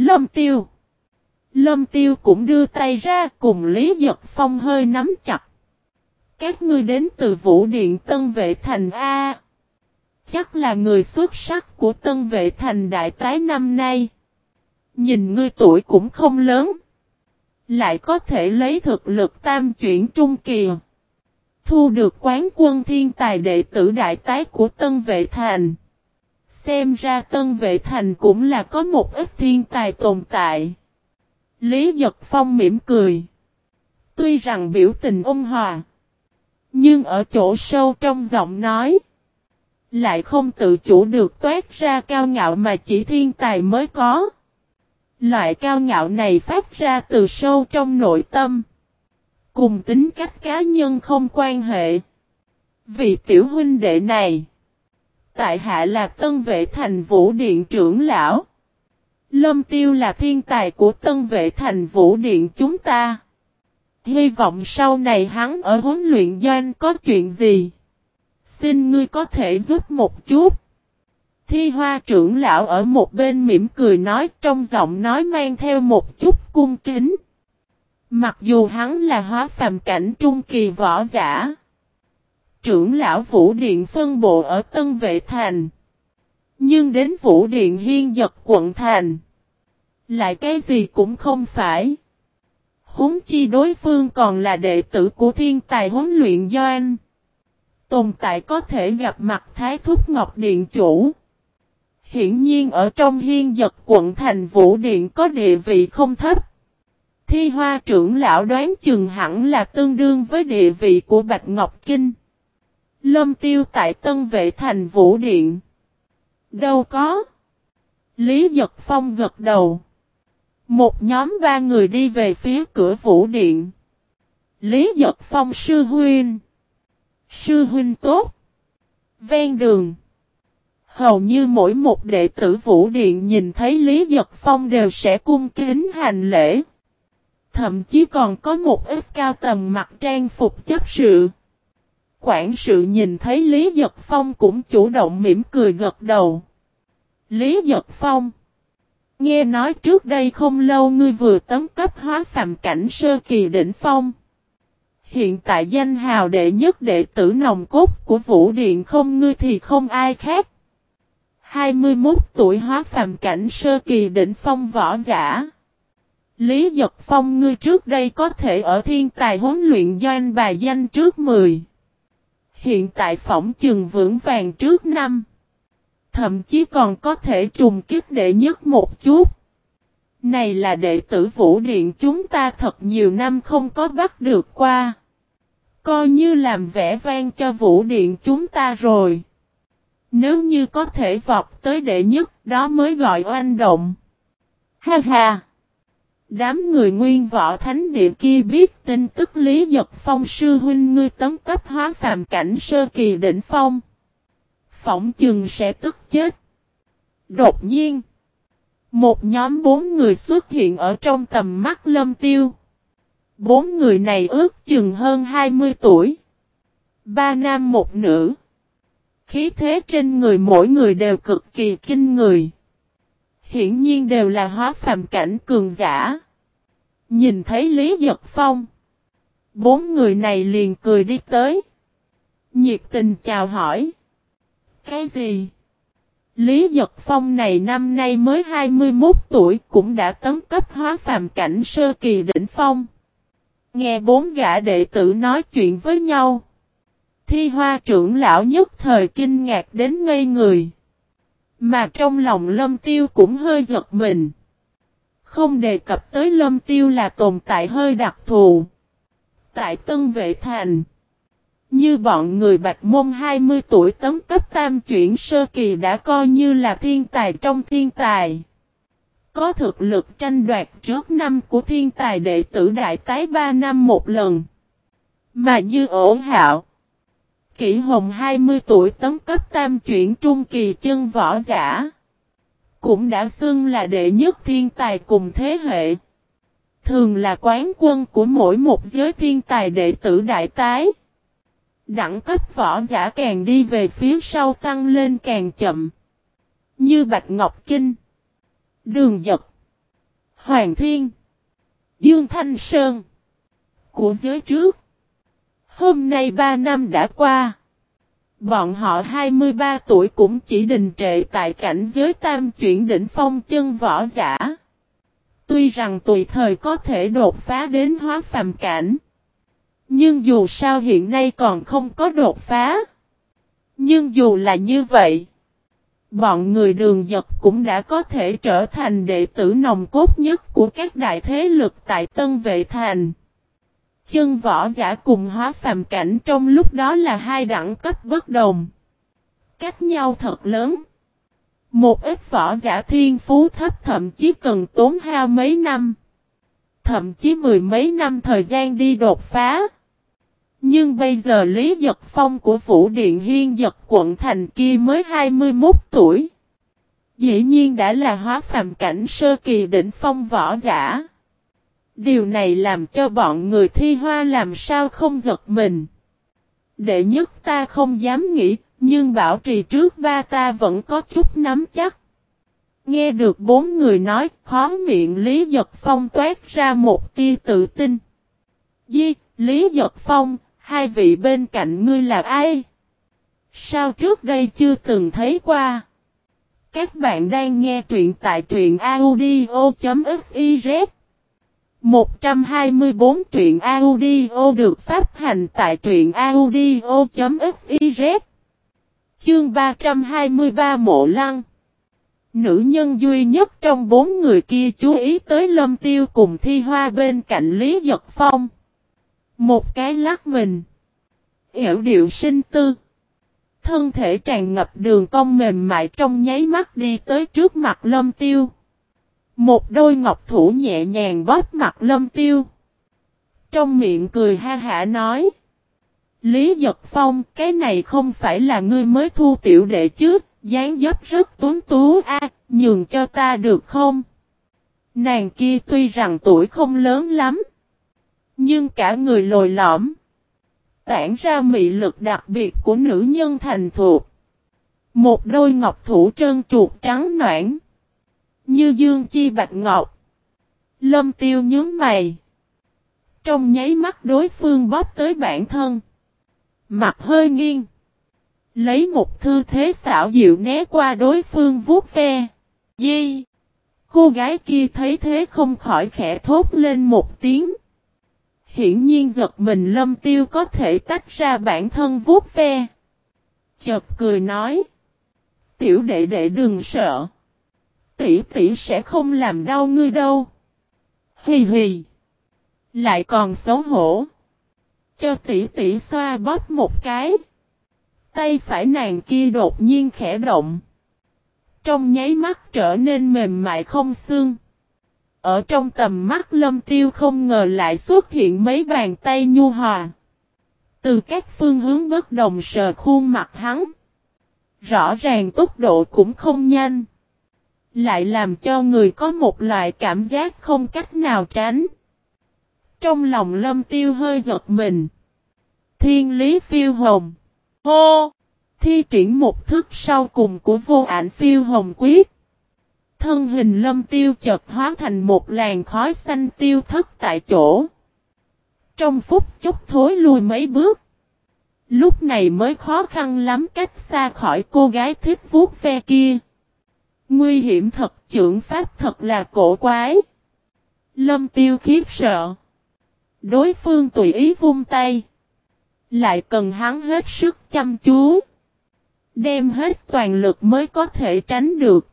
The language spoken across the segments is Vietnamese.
Lâm tiêu. Lâm tiêu cũng đưa tay ra cùng Lý Giật Phong hơi nắm chặt. Các ngươi đến từ Vũ Điện Tân Vệ Thành A. Chắc là người xuất sắc của Tân Vệ Thành Đại Tái năm nay. Nhìn ngươi tuổi cũng không lớn. Lại có thể lấy thực lực tam chuyển trung kỳ. Thu được quán quân thiên tài đệ tử đại tái của Tân Vệ Thành. Xem ra Tân Vệ Thành cũng là có một ít thiên tài tồn tại. Lý Giật Phong mỉm cười. Tuy rằng biểu tình ôn hòa. Nhưng ở chỗ sâu trong giọng nói. Lại không tự chủ được toát ra cao ngạo mà chỉ thiên tài mới có. Loại cao ngạo này phát ra từ sâu trong nội tâm. Cùng tính cách cá nhân không quan hệ. Vì tiểu huynh đệ này. Tại hạ là tân vệ thành vũ điện trưởng lão. Lâm tiêu là thiên tài của tân vệ thành vũ điện chúng ta. Hy vọng sau này hắn ở huấn luyện doanh có chuyện gì. Xin ngươi có thể giúp một chút. Thi hoa trưởng lão ở một bên mỉm cười nói trong giọng nói mang theo một chút cung kính. Mặc dù hắn là hóa phàm cảnh trung kỳ võ giả. Trưởng lão Vũ Điện phân bộ ở Tân Vệ Thành. Nhưng đến Vũ Điện Hiên giật quận Thành. Lại cái gì cũng không phải. Húng chi đối phương còn là đệ tử của thiên tài huấn luyện Doan. Tồn tại có thể gặp mặt Thái Thúc Ngọc Điện Chủ. Hiển nhiên ở trong hiên giật quận thành Vũ Điện có địa vị không thấp. Thi hoa trưởng lão đoán chừng hẳn là tương đương với địa vị của Bạch Ngọc Kinh. Lâm tiêu tại Tân Vệ Thành Vũ Điện. Đâu có. Lý Giật Phong gật đầu. Một nhóm ba người đi về phía cửa Vũ Điện. Lý Giật Phong sư huynh. Sư huynh tốt. Ven đường. Hầu như mỗi một đệ tử Vũ Điện nhìn thấy Lý Giật Phong đều sẽ cung kính hành lễ. Thậm chí còn có một ít cao tầng mặc trang phục chấp sự. Quản sự nhìn thấy Lý Giật Phong cũng chủ động mỉm cười gật đầu. Lý Giật Phong, Nghe nói trước đây không lâu ngươi vừa tấm cấp hóa phạm cảnh sơ kỳ đỉnh phong. Hiện tại danh hào đệ nhất đệ tử nòng cốt của Vũ Điện không ngươi thì không ai khác. 21 tuổi hóa phàm cảnh sơ kỳ đỉnh phong võ giả. Lý Giật Phong, ngươi trước đây có thể ở thiên tài huấn luyện doanh bài danh trước 10. Hiện tại phỏng chừng vững vàng trước năm. Thậm chí còn có thể trùng kích đệ nhất một chút. Này là đệ tử vũ điện chúng ta thật nhiều năm không có bắt được qua. Coi như làm vẻ vang cho vũ điện chúng ta rồi. Nếu như có thể vọt tới đệ nhất, đó mới gọi oanh động. Ha ha! Đám người nguyên võ thánh địa kia biết tin tức Lý Giật Phong sư huynh ngươi tấm cấp hóa phàm cảnh sơ kỳ đỉnh phong. Phỏng chừng sẽ tức chết. Đột nhiên! Một nhóm bốn người xuất hiện ở trong tầm mắt lâm tiêu. Bốn người này ước chừng hơn 20 tuổi. Ba nam một nữ. Khí thế trên người mỗi người đều cực kỳ kinh người. Hiển nhiên đều là hóa phàm cảnh cường giả. Nhìn thấy Lý Giật Phong. Bốn người này liền cười đi tới. Nhiệt tình chào hỏi. Cái gì? Lý Giật Phong này năm nay mới 21 tuổi cũng đã tấn cấp hóa phàm cảnh sơ kỳ đỉnh phong. Nghe bốn gã đệ tử nói chuyện với nhau. Thi hoa trưởng lão nhất thời kinh ngạc đến ngây người. Mà trong lòng lâm tiêu cũng hơi giật mình. Không đề cập tới lâm tiêu là tồn tại hơi đặc thù. Tại Tân Vệ Thành. Như bọn người bạch môn 20 tuổi tấm cấp tam chuyển sơ kỳ đã coi như là thiên tài trong thiên tài. Có thực lực tranh đoạt trước năm của thiên tài đệ tử đại tái 3 năm một lần. Mà như ổ hạo. Kỷ hồng 20 tuổi tấm cấp tam chuyển trung kỳ chân võ giả. Cũng đã xưng là đệ nhất thiên tài cùng thế hệ. Thường là quán quân của mỗi một giới thiên tài đệ tử đại tái. Đẳng cấp võ giả càng đi về phía sau tăng lên càng chậm. Như Bạch Ngọc Kinh, Đường Giật, Hoàng Thiên. Dương Thanh Sơn. Của giới trước. Hôm nay 3 năm đã qua. Bọn họ 23 tuổi cũng chỉ đình trệ tại cảnh giới tam chuyển đỉnh phong chân võ giả. Tuy rằng tùy thời có thể đột phá đến hóa phàm cảnh. Nhưng dù sao hiện nay còn không có đột phá. Nhưng dù là như vậy. Bọn người đường giật cũng đã có thể trở thành đệ tử nòng cốt nhất của các đại thế lực tại Tân Vệ Thành. Chân võ giả cùng hóa phàm cảnh trong lúc đó là hai đẳng cấp bất đồng. Cách nhau thật lớn. Một ít võ giả thiên phú thấp thậm chí cần tốn hao mấy năm. Thậm chí mười mấy năm thời gian đi đột phá. Nhưng bây giờ Lý Giật Phong của Vũ Điện Hiên Giật quận thành kia mới 21 tuổi. Dĩ nhiên đã là hóa phàm cảnh sơ kỳ đỉnh phong võ giả. Điều này làm cho bọn người thi hoa làm sao không giật mình. Đệ nhất ta không dám nghĩ, nhưng bảo trì trước ba ta vẫn có chút nắm chắc. Nghe được bốn người nói, khó miệng Lý Giật Phong toát ra một tia tự tin. Di, Lý Giật Phong, hai vị bên cạnh ngươi là ai? Sao trước đây chưa từng thấy qua? Các bạn đang nghe truyện tại truyện audio.fif 124 truyện audio được phát hành tại truyện audio.fiz Chương 323 Mộ Lăng Nữ nhân duy nhất trong bốn người kia chú ý tới lâm tiêu cùng thi hoa bên cạnh Lý Giật Phong. Một cái lắc mình. Hiểu điệu sinh tư. Thân thể tràn ngập đường cong mềm mại trong nháy mắt đi tới trước mặt lâm tiêu. Một đôi ngọc thủ nhẹ nhàng bóp mặt lâm tiêu. Trong miệng cười ha hả nói. Lý Giật Phong, cái này không phải là ngươi mới thu tiểu đệ chứ, dáng dấp rất tuấn tú a, nhường cho ta được không? Nàng kia tuy rằng tuổi không lớn lắm, nhưng cả người lồi lõm, tản ra mị lực đặc biệt của nữ nhân thành thuộc. Một đôi ngọc thủ trơn chuột trắng noãn, như dương chi bạch ngọc. Lâm tiêu nhướng mày. Trong nháy mắt đối phương bóp tới bản thân. Mặt hơi nghiêng. Lấy một thư thế xảo dịu né qua đối phương vuốt ve. Di. Cô gái kia thấy thế không khỏi khẽ thốt lên một tiếng. Hiển nhiên giật mình lâm tiêu có thể tách ra bản thân vuốt ve. Chợt cười nói. Tiểu đệ đệ đừng sợ. Tỷ tỷ sẽ không làm đau ngươi đâu. Hì hì. Lại còn xấu hổ. Cho tỷ tỷ xoa bóp một cái. Tay phải nàng kia đột nhiên khẽ động. Trong nháy mắt trở nên mềm mại không xương. Ở trong tầm mắt lâm tiêu không ngờ lại xuất hiện mấy bàn tay nhu hòa. Từ các phương hướng bất đồng sờ khuôn mặt hắn. Rõ ràng tốc độ cũng không nhanh. Lại làm cho người có một loại cảm giác không cách nào tránh. Trong lòng lâm tiêu hơi giật mình. Thiên lý phiêu hồng. Hô! Thi triển một thức sau cùng của vô ảnh phiêu hồng quyết. Thân hình lâm tiêu chợt hóa thành một làn khói xanh tiêu thất tại chỗ. Trong phút chốc thối lui mấy bước. Lúc này mới khó khăn lắm cách xa khỏi cô gái thích vuốt ve kia. Nguy hiểm thật, trưởng pháp thật là cổ quái. Lâm tiêu khiếp sợ. Đối phương tùy ý vung tay. Lại cần hắn hết sức chăm chú. Đem hết toàn lực mới có thể tránh được.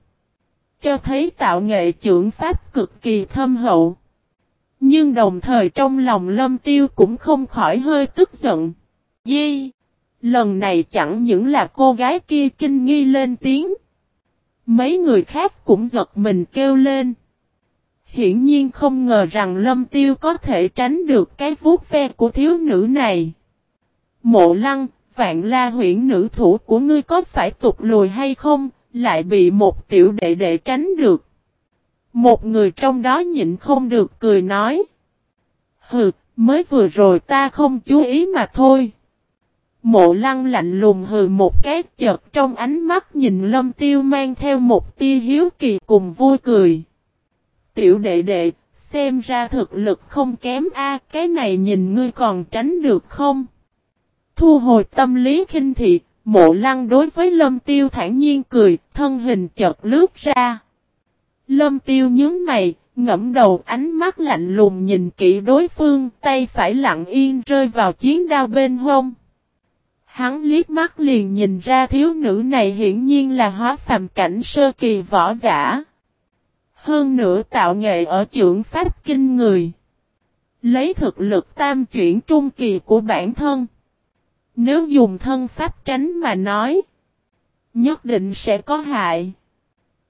Cho thấy tạo nghệ trưởng pháp cực kỳ thâm hậu. Nhưng đồng thời trong lòng lâm tiêu cũng không khỏi hơi tức giận. Di! Lần này chẳng những là cô gái kia kinh nghi lên tiếng. Mấy người khác cũng giật mình kêu lên. Hiển nhiên không ngờ rằng lâm tiêu có thể tránh được cái vuốt ve của thiếu nữ này. Mộ lăng, vạn la huyện nữ thủ của ngươi có phải tục lùi hay không, lại bị một tiểu đệ đệ tránh được. Một người trong đó nhịn không được cười nói. Hừ, mới vừa rồi ta không chú ý mà thôi. Mộ lăng lạnh lùng hừ một cái chợt trong ánh mắt nhìn lâm tiêu mang theo một tia hiếu kỳ cùng vui cười. tiểu đệ đệ, xem ra thực lực không kém a cái này nhìn ngươi còn tránh được không? Thu hồi tâm lý khinh thị, mộ lăng đối với lâm tiêu thản nhiên cười, thân hình chợt lướt ra. Lâm tiêu nhướng mày, ngẫm đầu ánh mắt lạnh lùng nhìn kỹ đối phương, tay phải lặng yên rơi vào chiến đao bên hông. Hắn liếc mắt liền nhìn ra thiếu nữ này hiển nhiên là hóa phàm cảnh sơ kỳ võ giả. Hơn nữa tạo nghệ ở trưởng pháp kinh người. Lấy thực lực tam chuyển trung kỳ của bản thân. Nếu dùng thân pháp tránh mà nói. Nhất định sẽ có hại.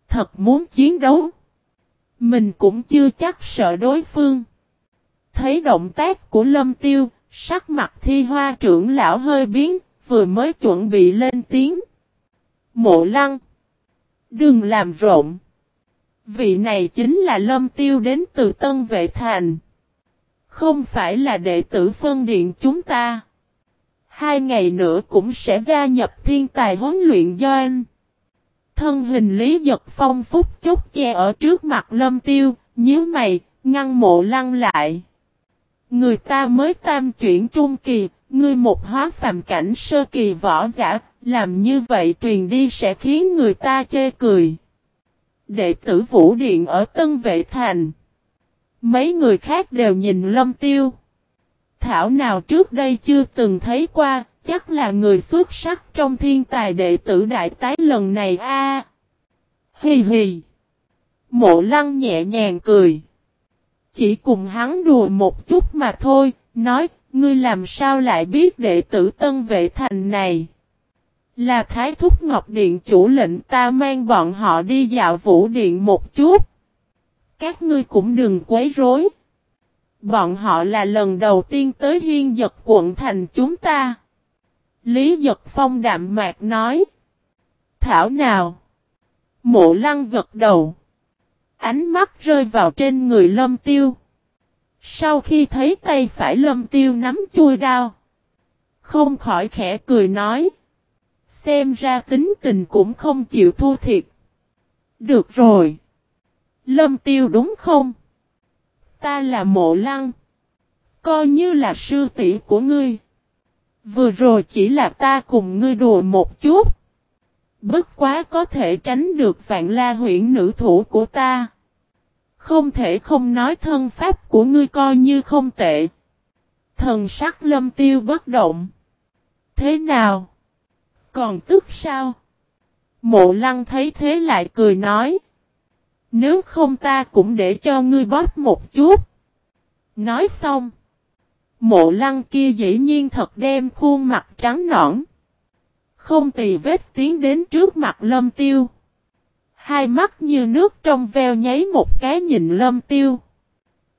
Thật muốn chiến đấu. Mình cũng chưa chắc sợ đối phương. Thấy động tác của lâm tiêu, sắc mặt thi hoa trưởng lão hơi biến, vừa mới chuẩn bị lên tiếng. Mộ lăng. Đừng làm rộn. Vị này chính là lâm tiêu đến từ Tân Vệ Thành. Không phải là đệ tử phân điện chúng ta. Hai ngày nữa cũng sẽ gia nhập thiên tài huấn luyện doanh. Thân hình Lý Giật Phong phúc chốc che ở trước mặt lâm tiêu, nhíu mày, ngăn mộ lăng lại. Người ta mới tam chuyển trung kỳ, ngươi một hóa phàm cảnh sơ kỳ võ giả, làm như vậy truyền đi sẽ khiến người ta chê cười. Đệ tử Vũ Điện ở Tân Vệ Thành. Mấy người khác đều nhìn lâm tiêu. Thảo nào trước đây chưa từng thấy qua, chắc là người xuất sắc trong thiên tài đệ tử đại tái lần này a. À, hì hì. Mộ lăng nhẹ nhàng cười. Chỉ cùng hắn đùa một chút mà thôi, nói, ngươi làm sao lại biết đệ tử tân vệ thành này. Là Thái Thúc Ngọc Điện chủ lệnh ta mang bọn họ đi dạo vũ điện một chút. Các ngươi cũng đừng quấy rối. Bọn họ là lần đầu tiên tới hiên giật quận thành chúng ta. Lý giật phong đạm mạc nói. Thảo nào? Mộ lăng gật đầu. Ánh mắt rơi vào trên người lâm tiêu. Sau khi thấy tay phải lâm tiêu nắm chui đao. Không khỏi khẽ cười nói. Xem ra tính tình cũng không chịu thua thiệt. Được rồi. Lâm tiêu đúng không? Ta là mộ lăng. Coi như là sư tỷ của ngươi. Vừa rồi chỉ là ta cùng ngươi đùa một chút. Bất quá có thể tránh được vạn la huyện nữ thủ của ta. Không thể không nói thân pháp của ngươi coi như không tệ. Thần sắc lâm tiêu bất động. Thế nào? Còn tức sao? Mộ lăng thấy thế lại cười nói. Nếu không ta cũng để cho ngươi bóp một chút. Nói xong. Mộ lăng kia dĩ nhiên thật đem khuôn mặt trắng nõn. Không tì vết tiến đến trước mặt lâm tiêu. Hai mắt như nước trong veo nháy một cái nhìn lâm tiêu.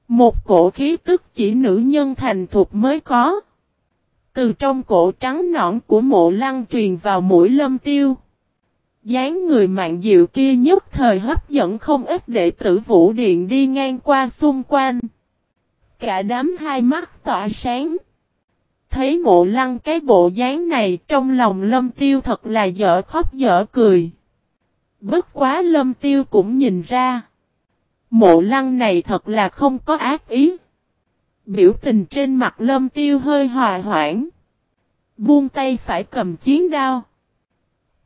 Một cổ khí tức chỉ nữ nhân thành thục mới có. Từ trong cổ trắng nõn của mộ lăng truyền vào mũi lâm tiêu dáng người mạng diệu kia nhất thời hấp dẫn không ít đệ tử vũ điện đi ngang qua xung quanh. Cả đám hai mắt tỏa sáng. Thấy mộ lăng cái bộ dáng này trong lòng lâm tiêu thật là dở khóc dở cười. Bất quá lâm tiêu cũng nhìn ra. Mộ lăng này thật là không có ác ý. Biểu tình trên mặt lâm tiêu hơi hòa hoãn. Buông tay phải cầm chiến đao.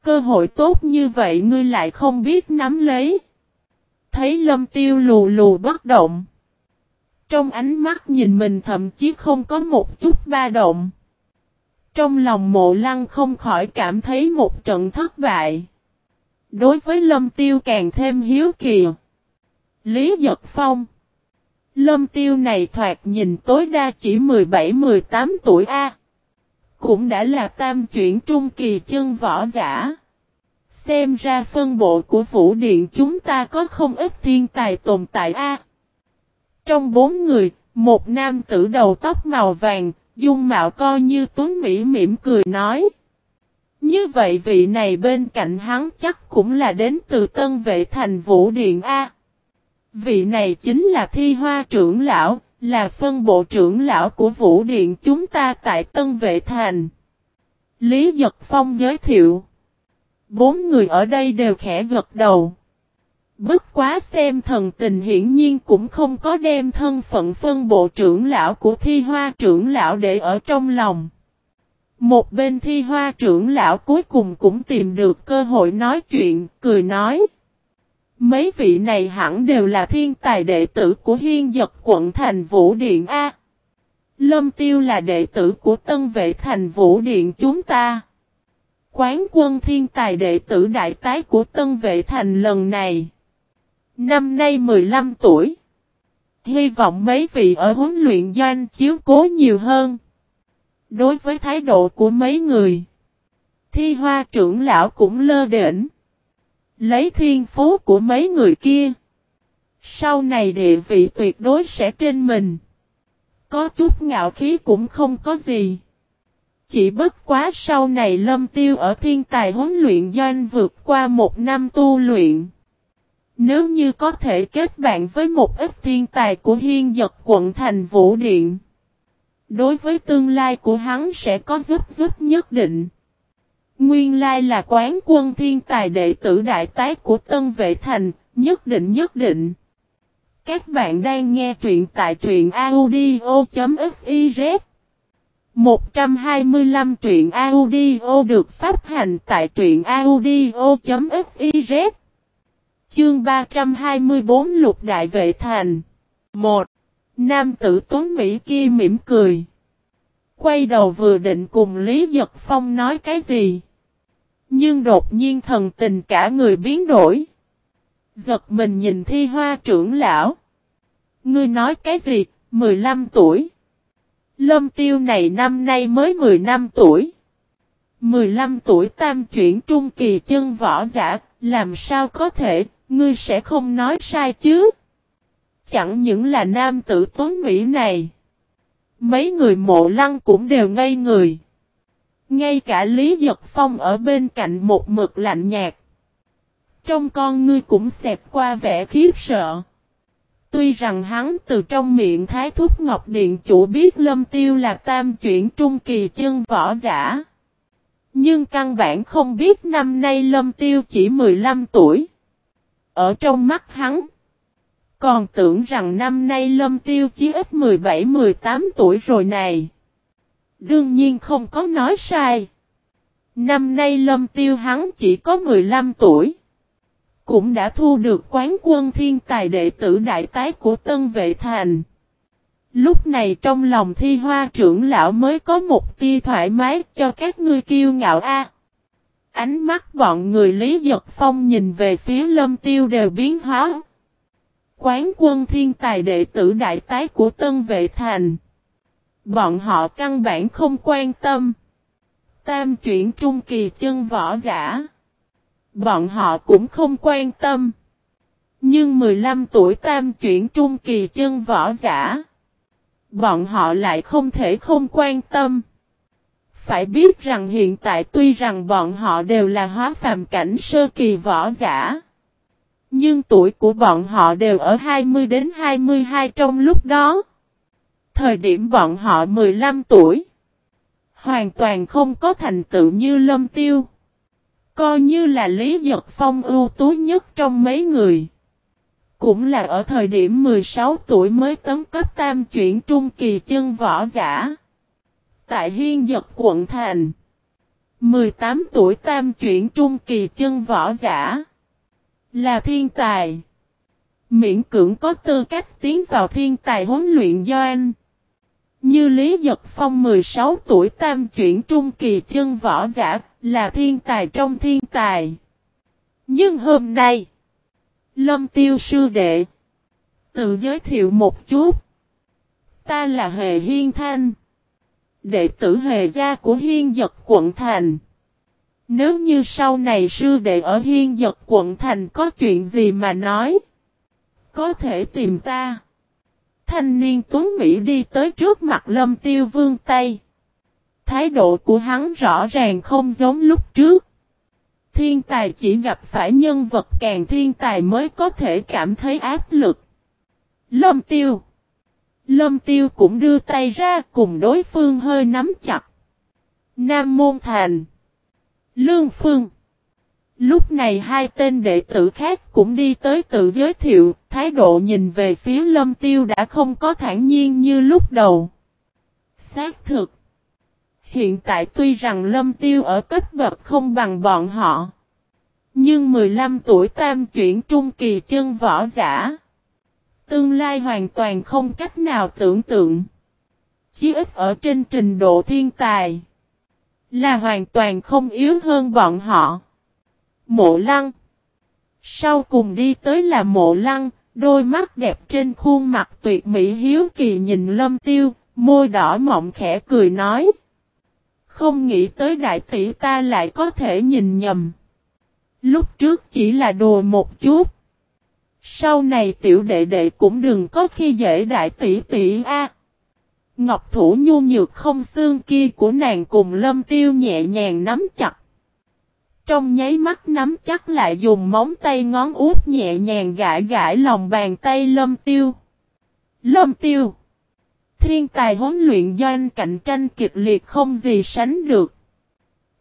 Cơ hội tốt như vậy ngươi lại không biết nắm lấy. Thấy lâm tiêu lù lù bất động. Trong ánh mắt nhìn mình thậm chí không có một chút ba động. Trong lòng mộ lăng không khỏi cảm thấy một trận thất bại. Đối với lâm tiêu càng thêm hiếu kỳ. Lý Giật Phong Lâm tiêu này thoạt nhìn tối đa chỉ 17-18 tuổi A cũng đã là tam chuyển trung kỳ chân võ giả. Xem ra phân bộ của Vũ Điện chúng ta có không ít thiên tài tồn tại a. Trong bốn người, một nam tử đầu tóc màu vàng, dung mạo coi như tuấn Mỹ mỉm cười nói. Như vậy vị này bên cạnh hắn chắc cũng là đến từ Tân Vệ Thành Vũ Điện A. Vị này chính là Thi Hoa trưởng lão, là phân bộ trưởng lão của Vũ Điện chúng ta tại Tân Vệ Thành. Lý Giật Phong giới thiệu. Bốn người ở đây đều khẽ gật đầu. Bất quá xem thần tình hiển nhiên cũng không có đem thân phận phân bộ trưởng lão của thi hoa trưởng lão để ở trong lòng. Một bên thi hoa trưởng lão cuối cùng cũng tìm được cơ hội nói chuyện, cười nói. Mấy vị này hẳn đều là thiên tài đệ tử của hiên dật quận thành Vũ Điện A. Lâm Tiêu là đệ tử của tân vệ thành Vũ Điện chúng ta. Quán quân thiên tài đệ tử đại tái của tân vệ thành lần này. Năm nay 15 tuổi. Hy vọng mấy vị ở huấn luyện doanh chiếu cố nhiều hơn. Đối với thái độ của mấy người. Thi hoa trưởng lão cũng lơ đễnh. Lấy thiên phú của mấy người kia. Sau này địa vị tuyệt đối sẽ trên mình. Có chút ngạo khí cũng không có gì. Chỉ bất quá sau này lâm tiêu ở thiên tài huấn luyện doanh vượt qua một năm tu luyện. Nếu như có thể kết bạn với một ít thiên tài của hiên giật quận thành vũ điện. Đối với tương lai của hắn sẽ có giúp giúp nhất định. Nguyên lai là quán quân thiên tài đệ tử đại tái của Tân Vệ Thành, nhất định nhất định. Các bạn đang nghe truyện tại truyện audio.fiz 125 truyện audio được phát hành tại truyện audio.fiz Chương 324 Lục Đại Vệ Thành 1. Nam tử tuấn Mỹ kia mỉm cười. Quay đầu vừa định cùng Lý Giật Phong nói cái gì. Nhưng đột nhiên thần tình cả người biến đổi. Giật mình nhìn thi hoa trưởng lão. Ngươi nói cái gì, 15 tuổi. Lâm tiêu này năm nay mới 10 năm tuổi. 15 tuổi tam chuyển trung kỳ chân võ giả, làm sao có thể, ngươi sẽ không nói sai chứ. Chẳng những là nam tử tuấn Mỹ này. Mấy người mộ lăng cũng đều ngây người. Ngay cả Lý Giật Phong ở bên cạnh một mực lạnh nhạt. Trong con ngươi cũng xẹp qua vẻ khiếp sợ. Tuy rằng hắn từ trong miệng Thái Thúc Ngọc Điện chủ biết Lâm Tiêu là tam chuyển trung kỳ chân võ giả. Nhưng căn bản không biết năm nay Lâm Tiêu chỉ 15 tuổi. Ở trong mắt hắn. Còn tưởng rằng năm nay Lâm Tiêu chỉ ít 17-18 tuổi rồi này. Đương nhiên không có nói sai. Năm nay Lâm Tiêu hắn chỉ có 15 tuổi. Cũng đã thu được quán quân thiên tài đệ tử đại tái của Tân Vệ Thành. Lúc này trong lòng thi hoa trưởng lão mới có một tia thoải mái cho các ngươi kiêu ngạo a. Ánh mắt bọn người Lý Giật Phong nhìn về phía lâm tiêu đều biến hóa. Quán quân thiên tài đệ tử đại tái của Tân Vệ Thành. Bọn họ căn bản không quan tâm. Tam chuyển trung kỳ chân võ giả. Bọn họ cũng không quan tâm. Nhưng 15 tuổi tam chuyển trung kỳ chân võ giả. Bọn họ lại không thể không quan tâm. Phải biết rằng hiện tại tuy rằng bọn họ đều là hóa phàm cảnh sơ kỳ võ giả. Nhưng tuổi của bọn họ đều ở 20 đến 22 trong lúc đó. Thời điểm bọn họ 15 tuổi. Hoàn toàn không có thành tựu như lâm tiêu. Coi như là Lý Giật Phong ưu tú nhất trong mấy người. Cũng là ở thời điểm 16 tuổi mới tấn cấp tam chuyển trung kỳ chân võ giả. Tại Hiên Giật quận thành. 18 tuổi tam chuyển trung kỳ chân võ giả. Là thiên tài. Miễn cưỡng có tư cách tiến vào thiên tài huấn luyện doanh. Như Lý Giật Phong 16 tuổi tam chuyển trung kỳ chân võ giả là thiên tài trong thiên tài. Nhưng hôm nay, Lâm Tiêu Sư Đệ tự giới thiệu một chút. Ta là Hề Hiên Thanh, đệ tử Hề Gia của Hiên Giật Quận Thành. Nếu như sau này sư đệ ở Hiên Giật Quận Thành có chuyện gì mà nói, có thể tìm ta. Thanh niên Tuấn Mỹ đi tới trước mặt Lâm Tiêu Vương Tây. Thái độ của hắn rõ ràng không giống lúc trước. Thiên tài chỉ gặp phải nhân vật càng thiên tài mới có thể cảm thấy áp lực. Lâm Tiêu Lâm Tiêu cũng đưa tay ra cùng đối phương hơi nắm chặt. Nam Môn Thành Lương Phương Lúc này hai tên đệ tử khác cũng đi tới tự giới thiệu, thái độ nhìn về phía lâm tiêu đã không có thản nhiên như lúc đầu. Xác thực. Hiện tại tuy rằng lâm tiêu ở cấp bậc không bằng bọn họ. Nhưng 15 tuổi tam chuyển trung kỳ chân võ giả. Tương lai hoàn toàn không cách nào tưởng tượng. Chí ít ở trên trình độ thiên tài. Là hoàn toàn không yếu hơn bọn họ. Mộ lăng. Sau cùng đi tới là mộ lăng, đôi mắt đẹp trên khuôn mặt tuyệt mỹ hiếu kỳ nhìn lâm tiêu, môi đỏ mọng khẽ cười nói. Không nghĩ tới đại tỷ ta lại có thể nhìn nhầm. Lúc trước chỉ là đùa một chút. Sau này tiểu đệ đệ cũng đừng có khi dễ đại tỷ tỷ a. Ngọc thủ nhu nhược không xương kia của nàng cùng lâm tiêu nhẹ nhàng nắm chặt. Trong nháy mắt nắm chắc lại dùng móng tay ngón út nhẹ nhàng gãi gãi lòng bàn tay lâm tiêu. Lâm tiêu. Thiên tài huấn luyện doanh cạnh tranh kịch liệt không gì sánh được.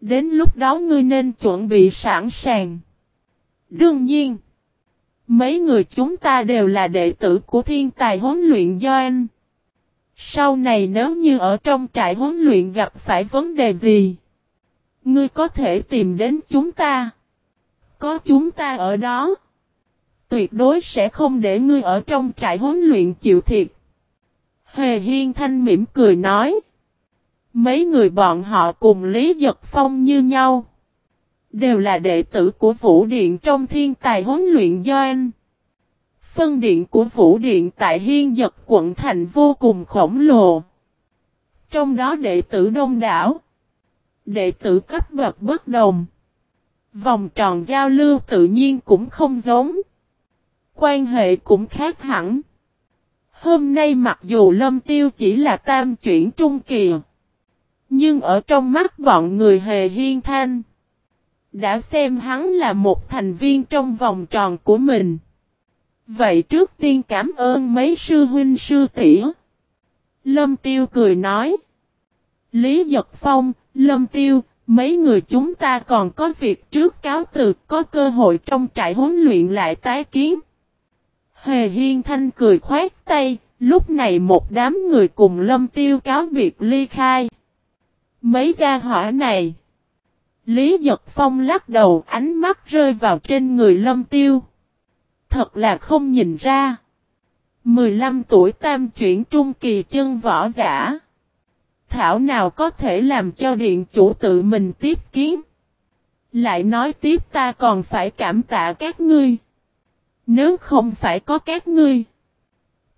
Đến lúc đó ngươi nên chuẩn bị sẵn sàng. Đương nhiên. Mấy người chúng ta đều là đệ tử của thiên tài huấn luyện doanh. Sau này nếu như ở trong trại huấn luyện gặp phải vấn đề gì. Ngươi có thể tìm đến chúng ta. Có chúng ta ở đó. Tuyệt đối sẽ không để ngươi ở trong trại huấn luyện chịu thiệt. Hề Hiên Thanh mỉm cười nói. Mấy người bọn họ cùng Lý Giật Phong như nhau. Đều là đệ tử của Vũ Điện trong thiên tài huấn luyện do anh. Phân điện của Vũ Điện tại Hiên Giật quận thành vô cùng khổng lồ. Trong đó đệ tử đông đảo. Đệ tử cấp bậc bất đồng. Vòng tròn giao lưu tự nhiên cũng không giống. Quan hệ cũng khác hẳn. Hôm nay mặc dù lâm tiêu chỉ là tam chuyển trung kỳ. Nhưng ở trong mắt bọn người hề hiên thanh. Đã xem hắn là một thành viên trong vòng tròn của mình. Vậy trước tiên cảm ơn mấy sư huynh sư tỷ. Lâm tiêu cười nói. Lý Giật Phong, Lâm Tiêu, mấy người chúng ta còn có việc trước cáo từ, có cơ hội trong trại huấn luyện lại tái kiến. Hề Hiên Thanh cười khoát tay, lúc này một đám người cùng Lâm Tiêu cáo biệt ly khai. Mấy gia hỏa này. Lý Giật Phong lắc đầu ánh mắt rơi vào trên người Lâm Tiêu. Thật là không nhìn ra. 15 tuổi tam chuyển trung kỳ chân võ giả. Thảo nào có thể làm cho điện chủ tự mình tiếp kiến. Lại nói tiếp ta còn phải cảm tạ các ngươi. Nếu không phải có các ngươi.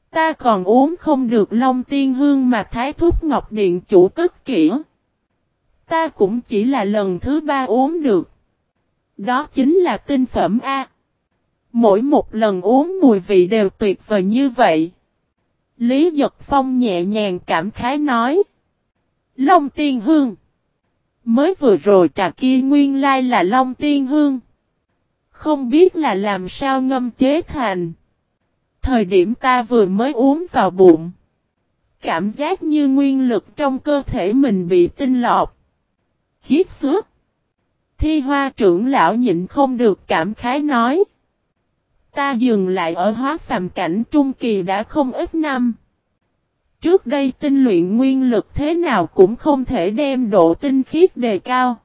Ta còn uống không được long tiên hương mà thái thúc ngọc điện chủ cất kỹ. Ta cũng chỉ là lần thứ ba uống được. Đó chính là tinh phẩm A. Mỗi một lần uống mùi vị đều tuyệt vời như vậy. Lý Giật Phong nhẹ nhàng cảm khái nói. Long Tiên Hương. Mới vừa rồi trà kia nguyên lai là Long Tiên Hương. Không biết là làm sao ngâm chế thành. Thời điểm ta vừa mới uống vào bụng. Cảm giác như nguyên lực trong cơ thể mình bị tinh lọc. Chiết xước. Thi hoa trưởng lão nhịn không được cảm khái nói. Ta dừng lại ở hóa phàm cảnh trung kỳ đã không ít năm. Trước đây tinh luyện nguyên lực thế nào cũng không thể đem độ tinh khiết đề cao.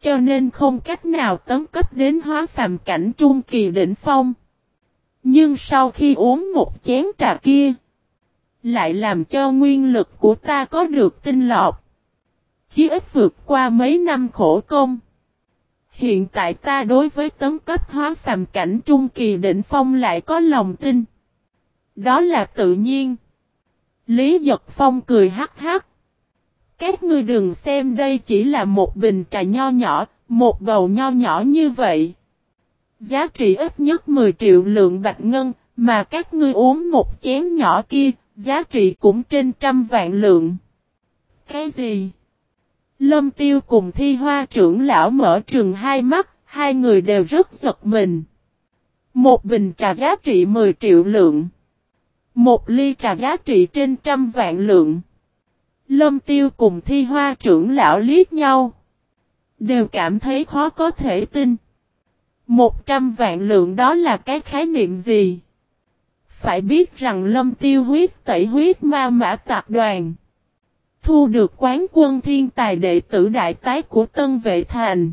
Cho nên không cách nào tấn cấp đến hóa phàm cảnh trung kỳ đỉnh phong. Nhưng sau khi uống một chén trà kia, lại làm cho nguyên lực của ta có được tinh lọc. Chí ít vượt qua mấy năm khổ công. Hiện tại ta đối với tấn cấp hóa phàm cảnh trung kỳ đỉnh phong lại có lòng tin. Đó là tự nhiên. Lý Giật Phong cười hắc hắc. Các ngươi đừng xem đây chỉ là một bình trà nho nhỏ, một bầu nho nhỏ như vậy. Giá trị ít nhất 10 triệu lượng bạch ngân, mà các ngươi uống một chén nhỏ kia, giá trị cũng trên trăm vạn lượng. Cái gì? Lâm Tiêu cùng thi hoa trưởng lão mở trường hai mắt, hai người đều rất giật mình. Một bình trà giá trị 10 triệu lượng. Một ly trà giá trị trên trăm vạn lượng. Lâm Tiêu cùng thi hoa trưởng lão liếc nhau. Đều cảm thấy khó có thể tin. 100 vạn lượng đó là cái khái niệm gì? Phải biết rằng lâm tiêu huyết tẩy huyết ma mã tạp đoàn. Thu được quán quân thiên tài đệ tử đại tái của Tân Vệ Thành.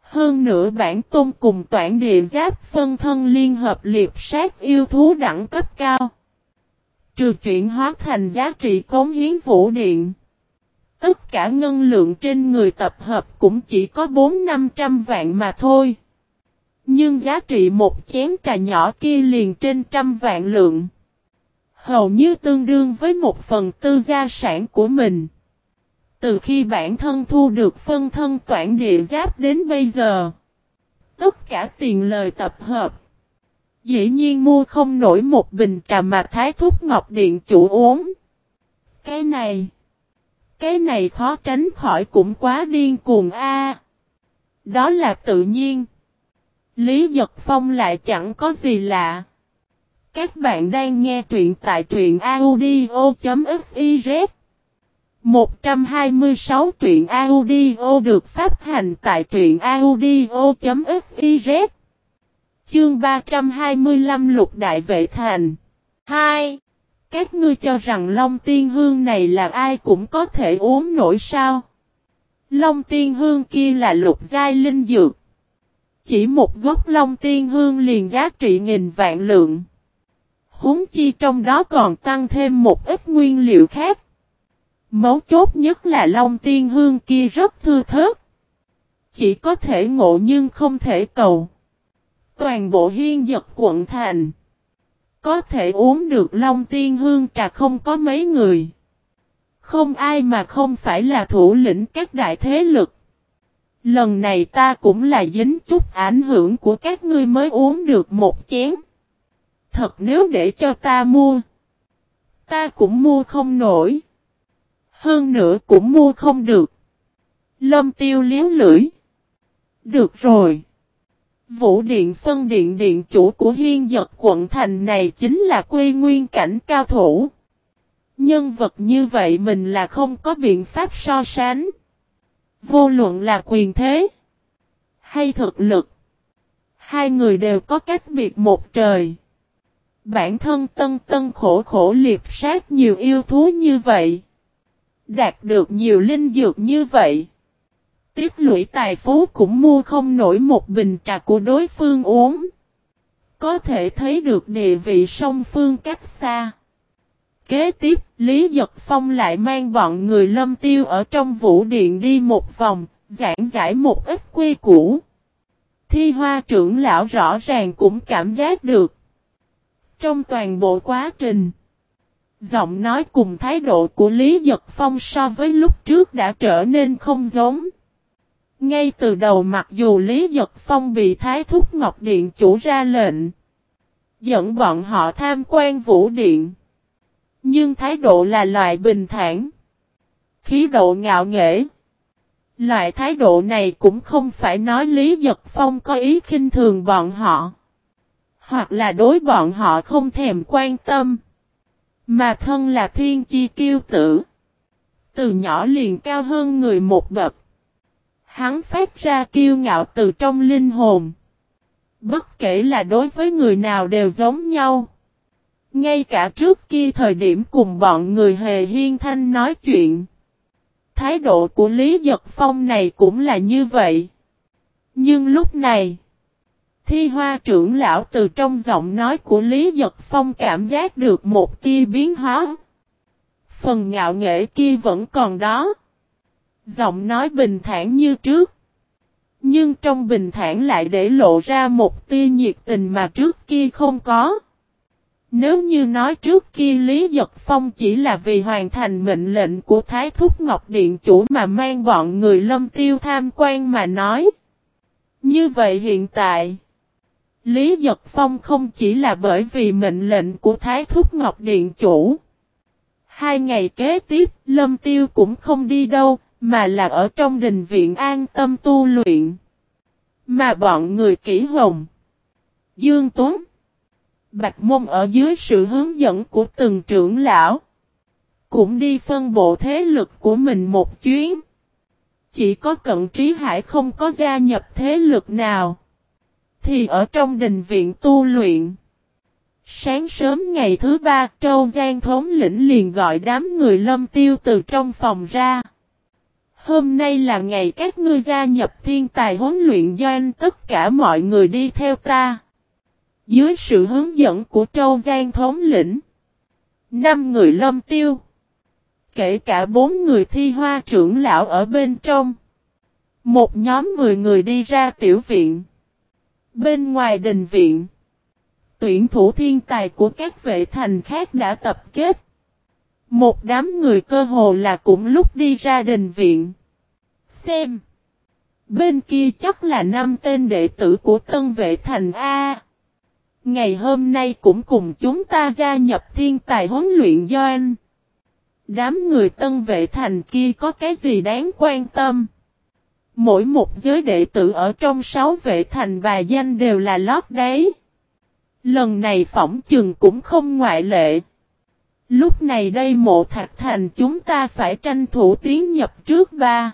Hơn nữa bản tôn cùng toản địa giáp phân thân liên hợp liệp sát yêu thú đẳng cấp cao. Trừ chuyển hóa thành giá trị cống hiến vũ điện. Tất cả ngân lượng trên người tập hợp cũng chỉ có 4-500 vạn mà thôi. Nhưng giá trị một chén trà nhỏ kia liền trên trăm vạn lượng. Hầu như tương đương với một phần tư gia sản của mình. Từ khi bản thân thu được phân thân toản địa giáp đến bây giờ. Tất cả tiền lời tập hợp. Dĩ nhiên mua không nổi một bình trà mà thái thúc ngọc điện chủ uống. Cái này. Cái này khó tránh khỏi cũng quá điên cuồng a. Đó là tự nhiên. Lý Giật Phong lại chẳng có gì lạ. Các bạn đang nghe truyện tại truyện audio.fiz 126 truyện audio được phát hành tại truyện audio.fiz Chương 325 Lục Đại Vệ Thành 2. Các ngươi cho rằng Long Tiên Hương này là ai cũng có thể uống nổi sao? Long Tiên Hương kia là lục giai linh dược. Chỉ một gốc Long Tiên Hương liền giá trị nghìn vạn lượng. Húng chi trong đó còn tăng thêm một ít nguyên liệu khác. Mấu chốt nhất là Long Tiên Hương kia rất thư thớt. Chỉ có thể ngộ nhưng không thể cầu. Toàn bộ hiên giật quận thành. Có thể uống được Long Tiên Hương trà không có mấy người. Không ai mà không phải là thủ lĩnh các đại thế lực. Lần này ta cũng là dính chút ảnh hưởng của các ngươi mới uống được một chén. Thật nếu để cho ta mua. Ta cũng mua không nổi. Hơn nữa cũng mua không được. Lâm tiêu liếu lưỡi. Được rồi. Vũ điện phân điện điện chủ của hiên giật quận thành này chính là quê nguyên cảnh cao thủ. Nhân vật như vậy mình là không có biện pháp so sánh. Vô luận là quyền thế. Hay thực lực. Hai người đều có cách biệt một trời. Bản thân tân tân khổ khổ liệp sát nhiều yêu thú như vậy. Đạt được nhiều linh dược như vậy. Tiếp lũy tài phú cũng mua không nổi một bình trà của đối phương uống. Có thể thấy được địa vị song phương cách xa. Kế tiếp, Lý Giật Phong lại mang bọn người lâm tiêu ở trong vũ điện đi một vòng, giảng giải một ít quy củ. Thi hoa trưởng lão rõ ràng cũng cảm giác được. Trong toàn bộ quá trình, giọng nói cùng thái độ của Lý Giật Phong so với lúc trước đã trở nên không giống. Ngay từ đầu mặc dù Lý Giật Phong bị Thái Thúc Ngọc Điện chủ ra lệnh, dẫn bọn họ tham quan vũ điện. Nhưng thái độ là loại bình thản. Khí độ ngạo nghễ. Loại thái độ này cũng không phải nói Lý Giật Phong có ý khinh thường bọn họ. Hoặc là đối bọn họ không thèm quan tâm. Mà thân là thiên chi kiêu tử. Từ nhỏ liền cao hơn người một bậc. Hắn phát ra kiêu ngạo từ trong linh hồn. Bất kể là đối với người nào đều giống nhau. Ngay cả trước kia thời điểm cùng bọn người hề hiên thanh nói chuyện. Thái độ của Lý Giật Phong này cũng là như vậy. Nhưng lúc này, thi hoa trưởng lão từ trong giọng nói của Lý Giật Phong cảm giác được một tia biến hóa. Phần ngạo nghệ kia vẫn còn đó. Giọng nói bình thản như trước. Nhưng trong bình thản lại để lộ ra một tia nhiệt tình mà trước kia không có. Nếu như nói trước kia Lý Giật Phong chỉ là vì hoàn thành mệnh lệnh của Thái Thúc Ngọc Điện Chủ mà mang bọn người lâm tiêu tham quan mà nói. Như vậy hiện tại, Lý Giật Phong không chỉ là bởi vì mệnh lệnh của Thái Thúc Ngọc Điện Chủ. Hai ngày kế tiếp, Lâm Tiêu cũng không đi đâu, mà là ở trong đình viện an tâm tu luyện. Mà bọn người kỹ hồng, Dương Tuấn, Bạch Môn ở dưới sự hướng dẫn của từng trưởng lão. Cũng đi phân bộ thế lực của mình một chuyến. Chỉ có cận trí hải không có gia nhập thế lực nào thì ở trong đình viện tu luyện. Sáng sớm ngày thứ ba, Châu Giang thống lĩnh liền gọi đám người lâm tiêu từ trong phòng ra. Hôm nay là ngày các ngươi gia nhập thiên tài huấn luyện doanh tất cả mọi người đi theo ta. Dưới sự hướng dẫn của Châu Giang thống lĩnh. Năm người lâm tiêu. Kể cả bốn người thi hoa trưởng lão ở bên trong. Một nhóm mười người đi ra tiểu viện. Bên ngoài đình viện. Tuyển thủ thiên tài của các vệ thành khác đã tập kết. Một đám người cơ hồ là cũng lúc đi ra đình viện. Xem. Bên kia chắc là năm tên đệ tử của tân vệ thành A. Ngày hôm nay cũng cùng chúng ta gia nhập thiên tài huấn luyện doanh. Đám người tân vệ thành kia có cái gì đáng quan tâm? Mỗi một giới đệ tử ở trong sáu vệ thành và danh đều là lót đấy. Lần này phỏng chừng cũng không ngoại lệ. Lúc này đây mộ thạch thành chúng ta phải tranh thủ tiến nhập trước ba.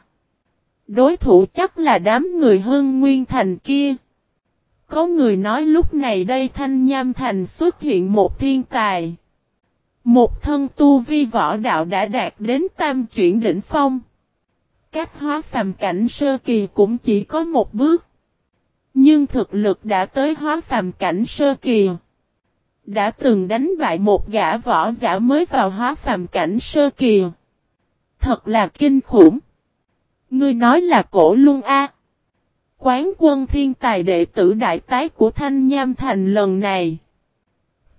Đối thủ chắc là đám người hương nguyên thành kia. Có người nói lúc này đây thanh nham thành xuất hiện một thiên tài. Một thân tu vi võ đạo đã đạt đến tam chuyển đỉnh phong. Cách hóa phàm cảnh sơ kỳ cũng chỉ có một bước. Nhưng thực lực đã tới hóa phàm cảnh sơ kỳ. Đã từng đánh bại một gã võ giả mới vào hóa phàm cảnh sơ kỳ. Thật là kinh khủng. Ngươi nói là cổ luôn a. Quán quân thiên tài đệ tử đại tái của Thanh Nham Thành lần này.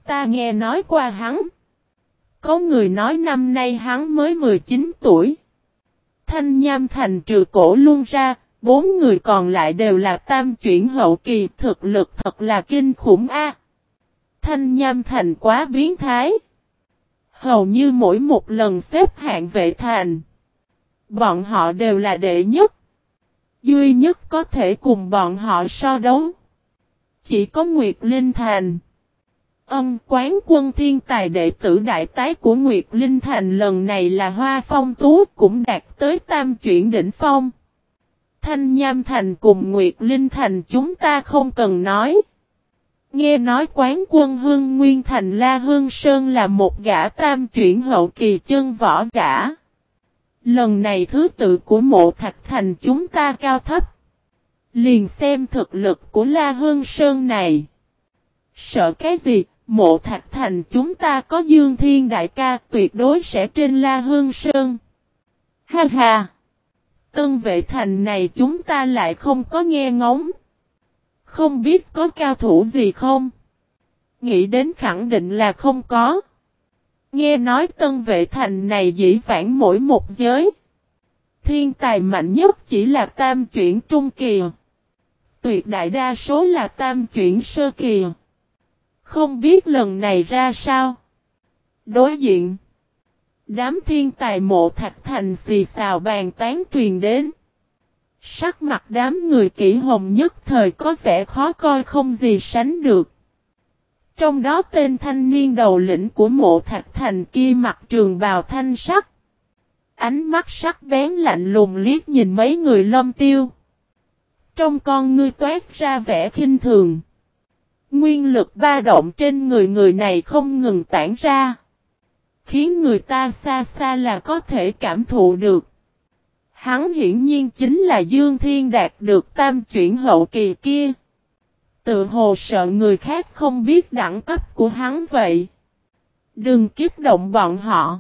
Ta nghe nói qua hắn. Có người nói năm nay hắn mới 19 tuổi. Thanh Nham Thành trừ cổ luôn ra, bốn người còn lại đều là tam chuyển hậu kỳ, thực lực thật là kinh khủng a. Thanh Nham Thành quá biến thái. Hầu như mỗi một lần xếp hạng vệ thành. Bọn họ đều là đệ nhất. Duy nhất có thể cùng bọn họ so đấu. Chỉ có Nguyệt Linh Thành. Âm quán quân thiên tài đệ tử đại tái của Nguyệt Linh Thành lần này là Hoa Phong Tú cũng đạt tới tam chuyển đỉnh phong. Thanh Nham Thành cùng Nguyệt Linh Thành chúng ta không cần nói. Nghe nói quán quân Hương Nguyên Thành La Hương Sơn là một gã tam chuyển hậu kỳ chân võ giả. Lần này thứ tự của mộ thạch thành chúng ta cao thấp. Liền xem thực lực của La Hương Sơn này. Sợ cái gì, mộ thạch thành chúng ta có Dương Thiên Đại ca, tuyệt đối sẽ trên La Hương Sơn. Ha ha! Tân vệ thành này chúng ta lại không có nghe ngóng. Không biết có cao thủ gì không? Nghĩ đến khẳng định là không có. Nghe nói tân vệ thành này dĩ vãng mỗi một giới. Thiên tài mạnh nhất chỉ là tam chuyển trung kỳ. Tuyệt đại đa số là tam chuyển sơ kỳ. Không biết lần này ra sao. Đối diện. Đám thiên tài mộ thạch thành xì xào bàn tán truyền đến. Sắc mặt đám người kỹ hồng nhất thời có vẻ khó coi không gì sánh được. Trong đó tên thanh niên đầu lĩnh của mộ thạch thành kia mặt trường bào thanh sắc. Ánh mắt sắc bén lạnh lùng liếc nhìn mấy người lâm tiêu. Trong con ngươi toát ra vẻ khinh thường. Nguyên lực ba động trên người người này không ngừng tản ra. Khiến người ta xa xa là có thể cảm thụ được. Hắn hiển nhiên chính là Dương Thiên đạt được tam chuyển hậu kỳ kia. Tự hồ sợ người khác không biết đẳng cấp của hắn vậy. Đừng kiếp động bọn họ.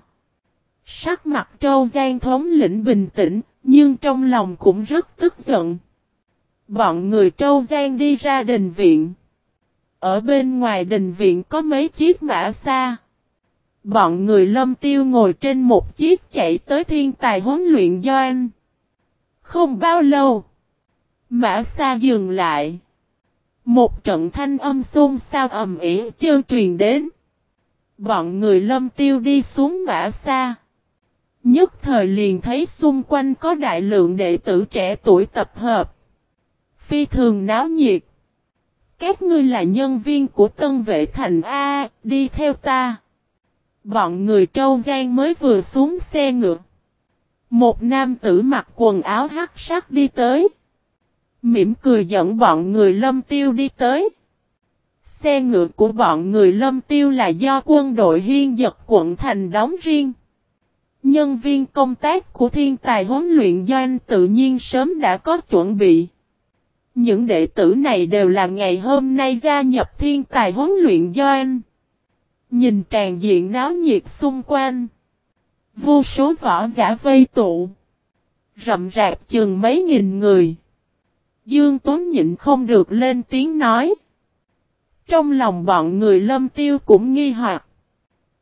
Sắc mặt trâu gian thống lĩnh bình tĩnh, nhưng trong lòng cũng rất tức giận. Bọn người trâu gian đi ra đình viện. Ở bên ngoài đình viện có mấy chiếc mã xa. Bọn người lâm tiêu ngồi trên một chiếc chạy tới thiên tài huấn luyện doanh. Không bao lâu. Mã xa dừng lại. Một trận thanh âm xôn xao ầm ĩ chơn truyền đến. Bọn người lâm tiêu đi xuống mã xa. Nhất thời liền thấy xung quanh có đại lượng đệ tử trẻ tuổi tập hợp. Phi thường náo nhiệt. Các ngươi là nhân viên của tân vệ thành A, đi theo ta. Bọn người trâu gian mới vừa xuống xe ngựa. Một nam tử mặc quần áo hắc sắc đi tới. Mỉm cười dẫn bọn người lâm tiêu đi tới. Xe ngựa của bọn người lâm tiêu là do quân đội hiên giật quận thành đóng riêng. Nhân viên công tác của thiên tài huấn luyện doanh tự nhiên sớm đã có chuẩn bị. Những đệ tử này đều là ngày hôm nay gia nhập thiên tài huấn luyện doanh. Nhìn tràn diện náo nhiệt xung quanh. Vô số võ giả vây tụ. Rậm rạp chừng mấy nghìn người. Dương Tuấn nhịn không được lên tiếng nói. Trong lòng bọn người lâm tiêu cũng nghi hoặc.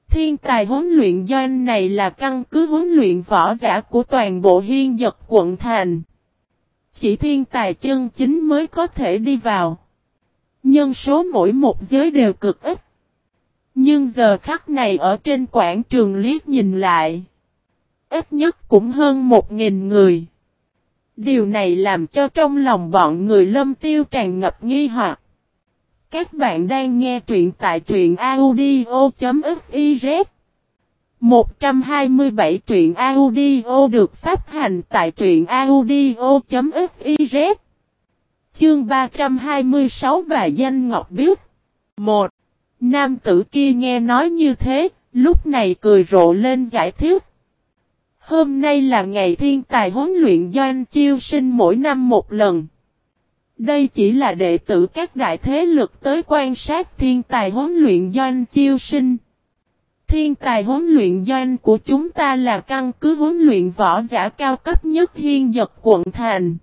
Thiên tài huấn luyện doanh này là căn cứ huấn luyện võ giả của toàn bộ hiên dật quận thành. Chỉ thiên tài chân chính mới có thể đi vào. Nhân số mỗi một giới đều cực ít. Nhưng giờ khắc này ở trên quảng trường liếc nhìn lại. Ít nhất cũng hơn một nghìn người. Điều này làm cho trong lòng bọn người lâm tiêu tràn ngập nghi hoặc. Các bạn đang nghe truyện tại truyện audio.fif 127 truyện audio được phát hành tại truyện audio.fiz Chương 326 Bà Danh Ngọc Biết 1. Nam tử kia nghe nói như thế, lúc này cười rộ lên giải thích. Hôm nay là ngày thiên tài huấn luyện doanh chiêu sinh mỗi năm một lần. Đây chỉ là đệ tử các đại thế lực tới quan sát thiên tài huấn luyện doanh chiêu sinh. Thiên tài huấn luyện doanh của chúng ta là căn cứ huấn luyện võ giả cao cấp nhất hiên dật quận thành.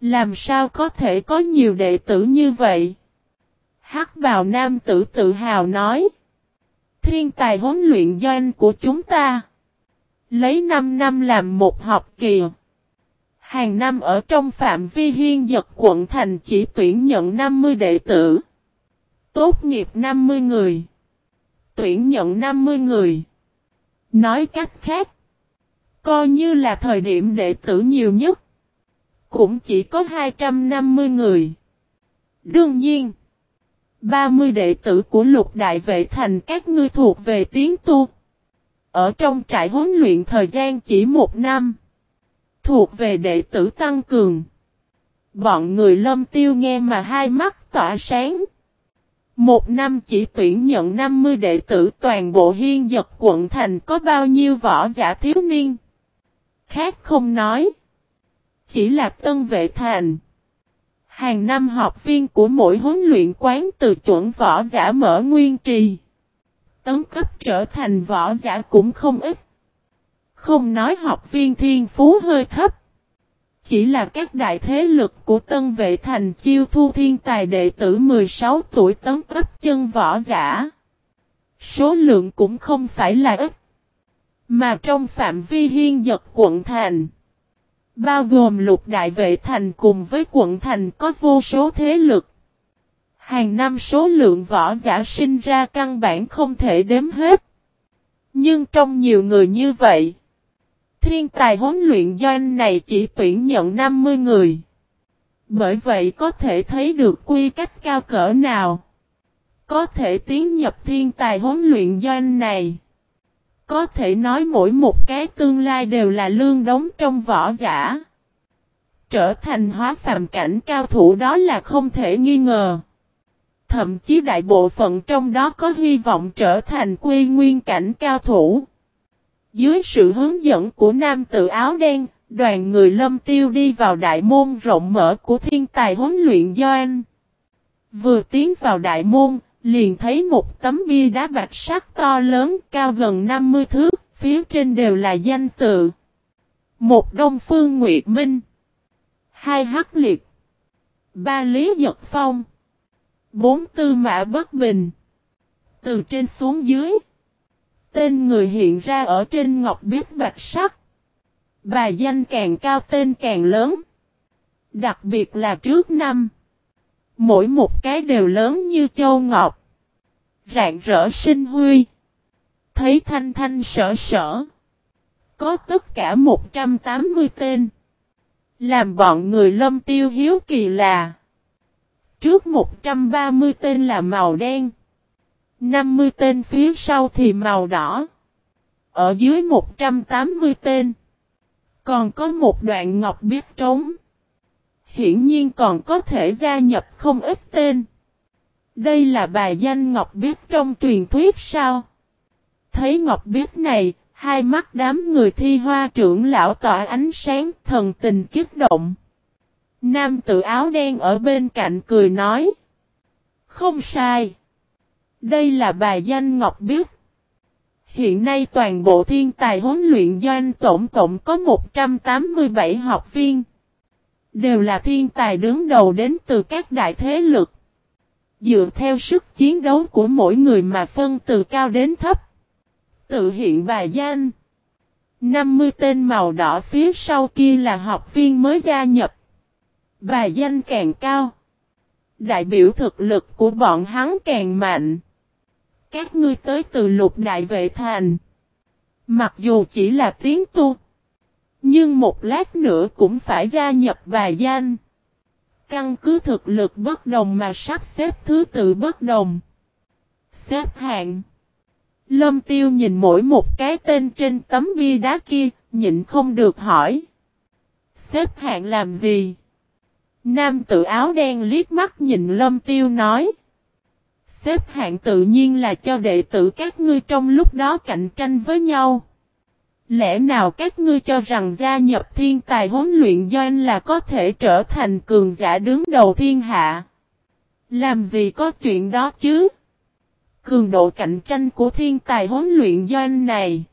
Làm sao có thể có nhiều đệ tử như vậy? Hắc bào nam tử tự hào nói. Thiên tài huấn luyện doanh của chúng ta. Lấy 5 năm làm một học kỳ. Hàng năm ở trong phạm vi hiên dật quận thành chỉ tuyển nhận 50 đệ tử. Tốt nghiệp 50 người. Tuyển nhận 50 người. Nói cách khác. Coi như là thời điểm đệ tử nhiều nhất. Cũng chỉ có 250 người. Đương nhiên. 30 đệ tử của lục đại vệ thành các ngươi thuộc về tiếng tu. Ở trong trại huấn luyện thời gian chỉ một năm. Thuộc về đệ tử tăng cường. Bọn người lâm tiêu nghe mà hai mắt tỏa sáng. Một năm chỉ tuyển nhận 50 đệ tử, toàn bộ hiên dật quận thành có bao nhiêu võ giả thiếu niên. Khác không nói. Chỉ là tân vệ thành. Hàng năm học viên của mỗi huấn luyện quán từ chuẩn võ giả mở nguyên trì. Tấn cấp trở thành võ giả cũng không ít. Không nói học viên thiên phú hơi thấp. Chỉ là các đại thế lực của tân vệ thành chiêu thu thiên tài đệ tử 16 tuổi tấn cấp chân võ giả. Số lượng cũng không phải là ít. Mà trong phạm vi hiên giật quận thành. Bao gồm lục đại vệ thành cùng với quận thành có vô số thế lực. Hàng năm số lượng võ giả sinh ra căn bản không thể đếm hết. Nhưng trong nhiều người như vậy, thiên tài huấn luyện doanh này chỉ tuyển nhận 50 người. Bởi vậy có thể thấy được quy cách cao cỡ nào. Có thể tiến nhập thiên tài huấn luyện doanh này. Có thể nói mỗi một cái tương lai đều là lương đóng trong võ giả. Trở thành hóa phàm cảnh cao thủ đó là không thể nghi ngờ. Thậm chí đại bộ phận trong đó có hy vọng trở thành quy nguyên cảnh cao thủ. Dưới sự hướng dẫn của nam tự áo đen, đoàn người lâm tiêu đi vào đại môn rộng mở của thiên tài huấn luyện Doan. Vừa tiến vào đại môn, liền thấy một tấm bia đá bạch sắc to lớn cao gần 50 thước, phía trên đều là danh tự. Một Đông Phương Nguyệt Minh, hai Hắc Liệt, ba Lý Giật Phong, bốn Tư Mã Bất Bình. Từ trên xuống dưới, tên người hiện ra ở trên ngọc biết bạch sắc. Bài danh càng cao tên càng lớn. Đặc biệt là trước năm. Mỗi một cái đều lớn như châu ngọc rạng rỡ sinh huy. Thấy thanh thanh sở sở. Có tất cả 180 tên. Làm bọn người lâm tiêu hiếu kỳ là. Trước 130 tên là màu đen. 50 tên phía sau thì màu đỏ. Ở dưới 180 tên. Còn có một đoạn ngọc biết trống. Hiển nhiên còn có thể gia nhập không ít tên. Đây là bài danh Ngọc Biết trong truyền thuyết sao? Thấy Ngọc Biết này, hai mắt đám người thi hoa trưởng lão tỏa ánh sáng thần tình kích động. Nam tự áo đen ở bên cạnh cười nói. Không sai. Đây là bài danh Ngọc Biết. Hiện nay toàn bộ thiên tài huấn luyện doanh tổng cộng có 187 học viên. Đều là thiên tài đứng đầu đến từ các đại thế lực. Dựa theo sức chiến đấu của mỗi người mà phân từ cao đến thấp. Tự hiện bài danh. 50 tên màu đỏ phía sau kia là học viên mới gia nhập. Bài danh càng cao. Đại biểu thực lực của bọn hắn càng mạnh. Các ngươi tới từ lục đại vệ thành. Mặc dù chỉ là tiếng tu. Nhưng một lát nữa cũng phải gia nhập bài danh. Căn cứ thực lực bất đồng mà sắp xếp thứ tự bất đồng. Xếp hạng. Lâm tiêu nhìn mỗi một cái tên trên tấm bia đá kia, nhịn không được hỏi. Xếp hạng làm gì? Nam tự áo đen liếc mắt nhìn lâm tiêu nói. Xếp hạng tự nhiên là cho đệ tử các ngươi trong lúc đó cạnh tranh với nhau. Lẽ nào các ngươi cho rằng gia nhập thiên tài huấn luyện doanh là có thể trở thành cường giả đứng đầu thiên hạ? Làm gì có chuyện đó chứ? Cường độ cạnh tranh của thiên tài huấn luyện doanh này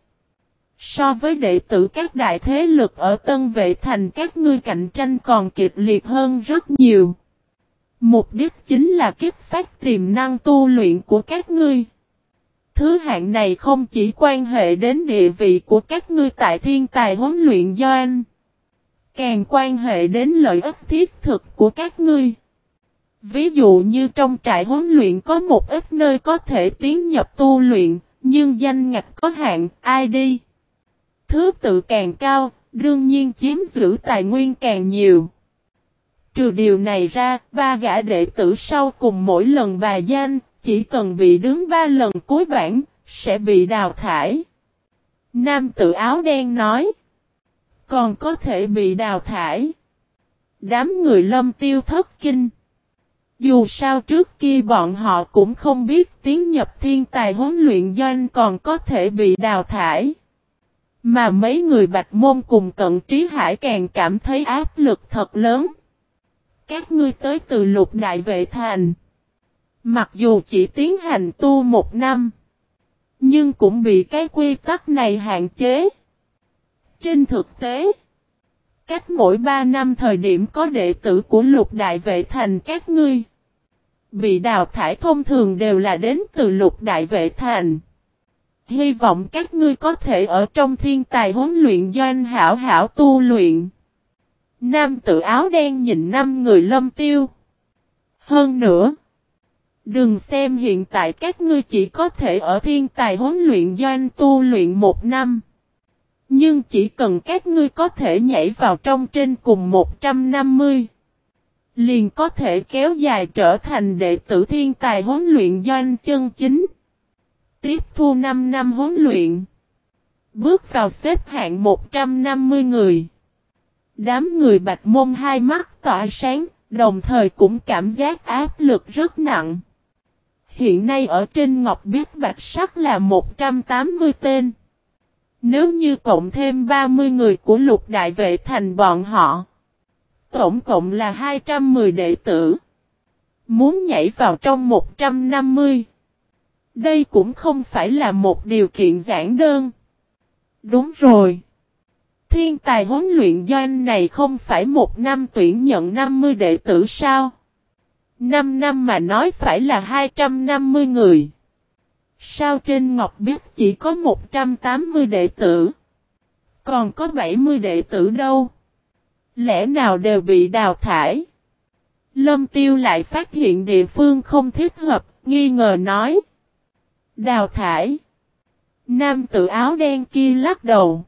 So với đệ tử các đại thế lực ở Tân Vệ Thành các ngươi cạnh tranh còn kịch liệt hơn rất nhiều. Mục đích chính là kích phát tiềm năng tu luyện của các ngươi. Thứ hạng này không chỉ quan hệ đến địa vị của các ngươi tại thiên tài huấn luyện doanh, càng quan hệ đến lợi ích thiết thực của các ngươi. Ví dụ như trong trại huấn luyện có một ít nơi có thể tiến nhập tu luyện, nhưng danh ngạch có hạn, ai đi? Thứ tự càng cao, đương nhiên chiếm giữ tài nguyên càng nhiều. Trừ điều này ra, ba gã đệ tử sau cùng mỗi lần bà danh, chỉ cần bị đứng ba lần cuối bảng, sẽ bị đào thải. Nam tự áo đen nói. Còn có thể bị đào thải. Đám người lâm tiêu thất kinh. Dù sao trước kia bọn họ cũng không biết tiếng nhập thiên tài huấn luyện doanh còn có thể bị đào thải. Mà mấy người bạch môn cùng cận trí hải càng cảm thấy áp lực thật lớn. Các ngươi tới từ lục đại vệ thành. Mặc dù chỉ tiến hành tu một năm. Nhưng cũng bị cái quy tắc này hạn chế. Trên thực tế. Cách mỗi ba năm thời điểm có đệ tử của lục đại vệ thành các ngươi. Bị đào thải thông thường đều là đến từ lục đại vệ thành. Hy vọng các ngươi có thể ở trong thiên tài huấn luyện doanh hảo hảo tu luyện. Nam tự áo đen nhìn năm người lâm tiêu. Hơn nữa. Đừng xem hiện tại các ngươi chỉ có thể ở thiên tài huấn luyện doanh tu luyện một năm. Nhưng chỉ cần các ngươi có thể nhảy vào trong trên cùng 150. Liền có thể kéo dài trở thành đệ tử thiên tài huấn luyện doanh chân chính. Tiếp thu 5 năm huấn luyện. Bước vào xếp hạng 150 người. Đám người bạch môn hai mắt tỏa sáng, đồng thời cũng cảm giác áp lực rất nặng. Hiện nay ở trên ngọc biết bạch sắc là 180 tên. Nếu như cộng thêm 30 người của lục đại vệ thành bọn họ. Tổng cộng là 210 đệ tử. Muốn nhảy vào trong 150. Đây cũng không phải là một điều kiện giản đơn. Đúng rồi. Thiên tài huấn luyện doanh này không phải một năm tuyển nhận 50 đệ tử sao? 5 năm mà nói phải là 250 người. Sao trên Ngọc Biết chỉ có 180 đệ tử? Còn có 70 đệ tử đâu? Lẽ nào đều bị đào thải? Lâm Tiêu lại phát hiện địa phương không thích hợp, nghi ngờ nói. Đào thải. Nam tự áo đen kia lắc đầu.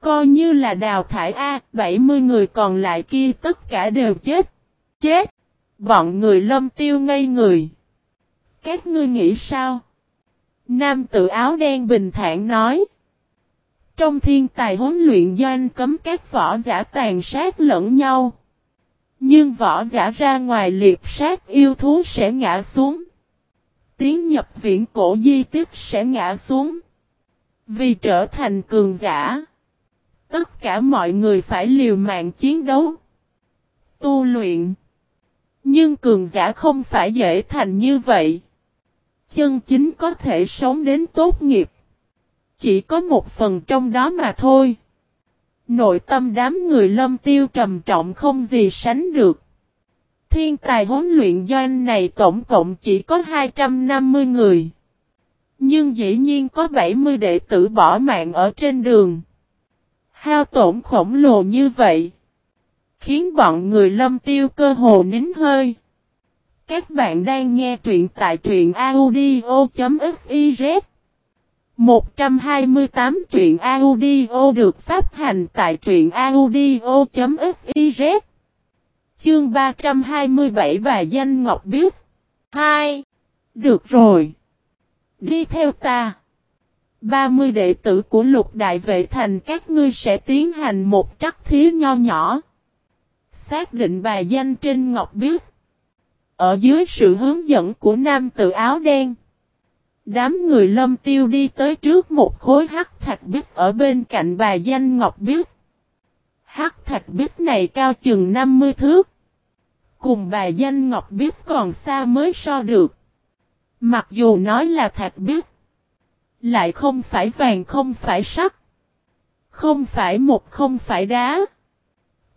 Coi như là đào thải A, 70 người còn lại kia tất cả đều chết. Chết! Bọn người lâm tiêu ngây người. Các ngươi nghĩ sao? Nam tự áo đen bình thản nói. Trong thiên tài huấn luyện doanh cấm các võ giả tàn sát lẫn nhau. Nhưng võ giả ra ngoài liệp sát yêu thú sẽ ngã xuống. Tiến nhập viện cổ di tích sẽ ngã xuống. Vì trở thành cường giả. Tất cả mọi người phải liều mạng chiến đấu. Tu luyện. Nhưng cường giả không phải dễ thành như vậy. Chân chính có thể sống đến tốt nghiệp. Chỉ có một phần trong đó mà thôi. Nội tâm đám người lâm tiêu trầm trọng không gì sánh được. Thiên tài huấn luyện doanh này tổng cộng chỉ có 250 người. Nhưng dĩ nhiên có 70 đệ tử bỏ mạng ở trên đường. Hao tổn khổng lồ như vậy. Khiến bọn người lâm tiêu cơ hồ nín hơi. Các bạn đang nghe truyện tại truyện audio.fiz 128 truyện audio được phát hành tại truyện audio.fiz Chương 327 bà danh Ngọc Biết 2. Được rồi. Đi theo ta. 30 đệ tử của lục đại vệ thành các ngươi sẽ tiến hành một trắc thí nho nhỏ. Xác định bài danh trên Ngọc Biết. Ở dưới sự hướng dẫn của nam tự áo đen. Đám người lâm tiêu đi tới trước một khối hắc thạch bích ở bên cạnh bài danh Ngọc Biết. Hắc thạch bích này cao chừng 50 thước. Cùng bài danh Ngọc Biết còn xa mới so được. Mặc dù nói là thạch biết. Lại không phải vàng, không phải sắt. Không phải một không phải đá.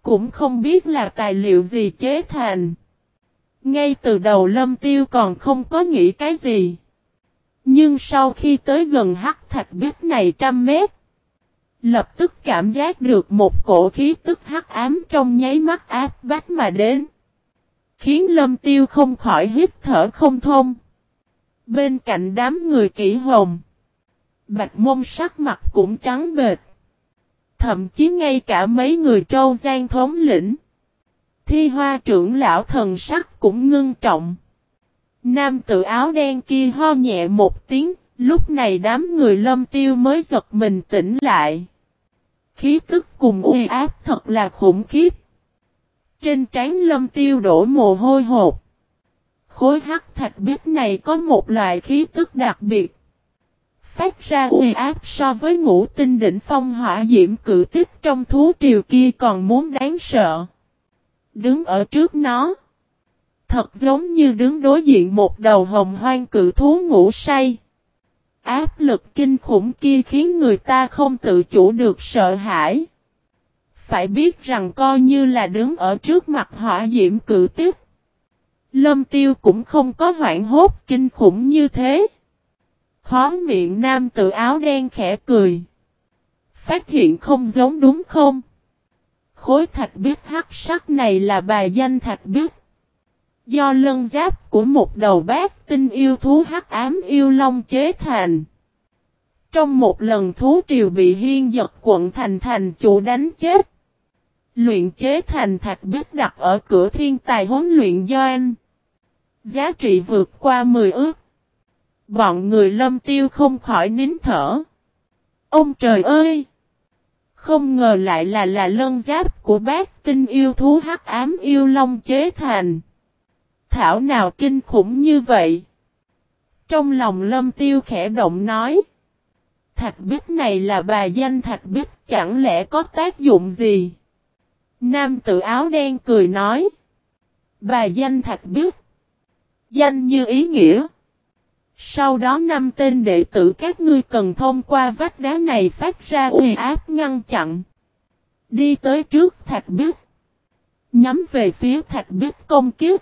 Cũng không biết là tài liệu gì chế thành. Ngay từ đầu lâm tiêu còn không có nghĩ cái gì. Nhưng sau khi tới gần hắc thạch biết này trăm mét. Lập tức cảm giác được một cổ khí tức hắc ám trong nháy mắt áp bách mà đến. Khiến lâm tiêu không khỏi hít thở không thông. Bên cạnh đám người kỹ hồng. Bạch mông sắc mặt cũng trắng bệt. Thậm chí ngay cả mấy người trâu gian thống lĩnh. Thi hoa trưởng lão thần sắc cũng ngưng trọng. Nam tự áo đen kia ho nhẹ một tiếng, lúc này đám người lâm tiêu mới giật mình tỉnh lại. Khí tức cùng uy áp thật là khủng khiếp. Trên trán lâm tiêu đổ mồ hôi hột. Khối hắc thạch biết này có một loại khí tức đặc biệt. Phát ra uy áp so với ngũ tinh đỉnh phong hỏa diễm cự tích trong thú triều kia còn muốn đáng sợ. Đứng ở trước nó. Thật giống như đứng đối diện một đầu hồng hoang cự thú ngủ say. Áp lực kinh khủng kia khiến người ta không tự chủ được sợ hãi. Phải biết rằng coi như là đứng ở trước mặt hỏa diễm cự tích. Lâm tiêu cũng không có hoảng hốt kinh khủng như thế. Khó miệng nam tự áo đen khẽ cười. Phát hiện không giống đúng không? Khối thạch biết hắc sắc này là bài danh thạch biết. Do lân giáp của một đầu bát tinh yêu thú hắc ám yêu long chế thành. Trong một lần thú triều bị hiên giật quận thành thành chủ đánh chết. Luyện chế thành thạch biết đặt ở cửa thiên tài huấn luyện doanh. Giá trị vượt qua 10 ước. Bọn người lâm tiêu không khỏi nín thở. Ông trời ơi! Không ngờ lại là là lân giáp của bác tinh yêu thú hắc ám yêu long chế thành. Thảo nào kinh khủng như vậy? Trong lòng lâm tiêu khẽ động nói. Thạch bích này là bà danh thạch bích, chẳng lẽ có tác dụng gì? Nam tự áo đen cười nói. Bà danh thạch bích. Danh như ý nghĩa. Sau đó năm tên đệ tử các ngươi cần thông qua vách đá này phát ra uy áp ngăn chặn. Đi tới trước thạch bích. Nhắm về phía thạch bích công kiếp.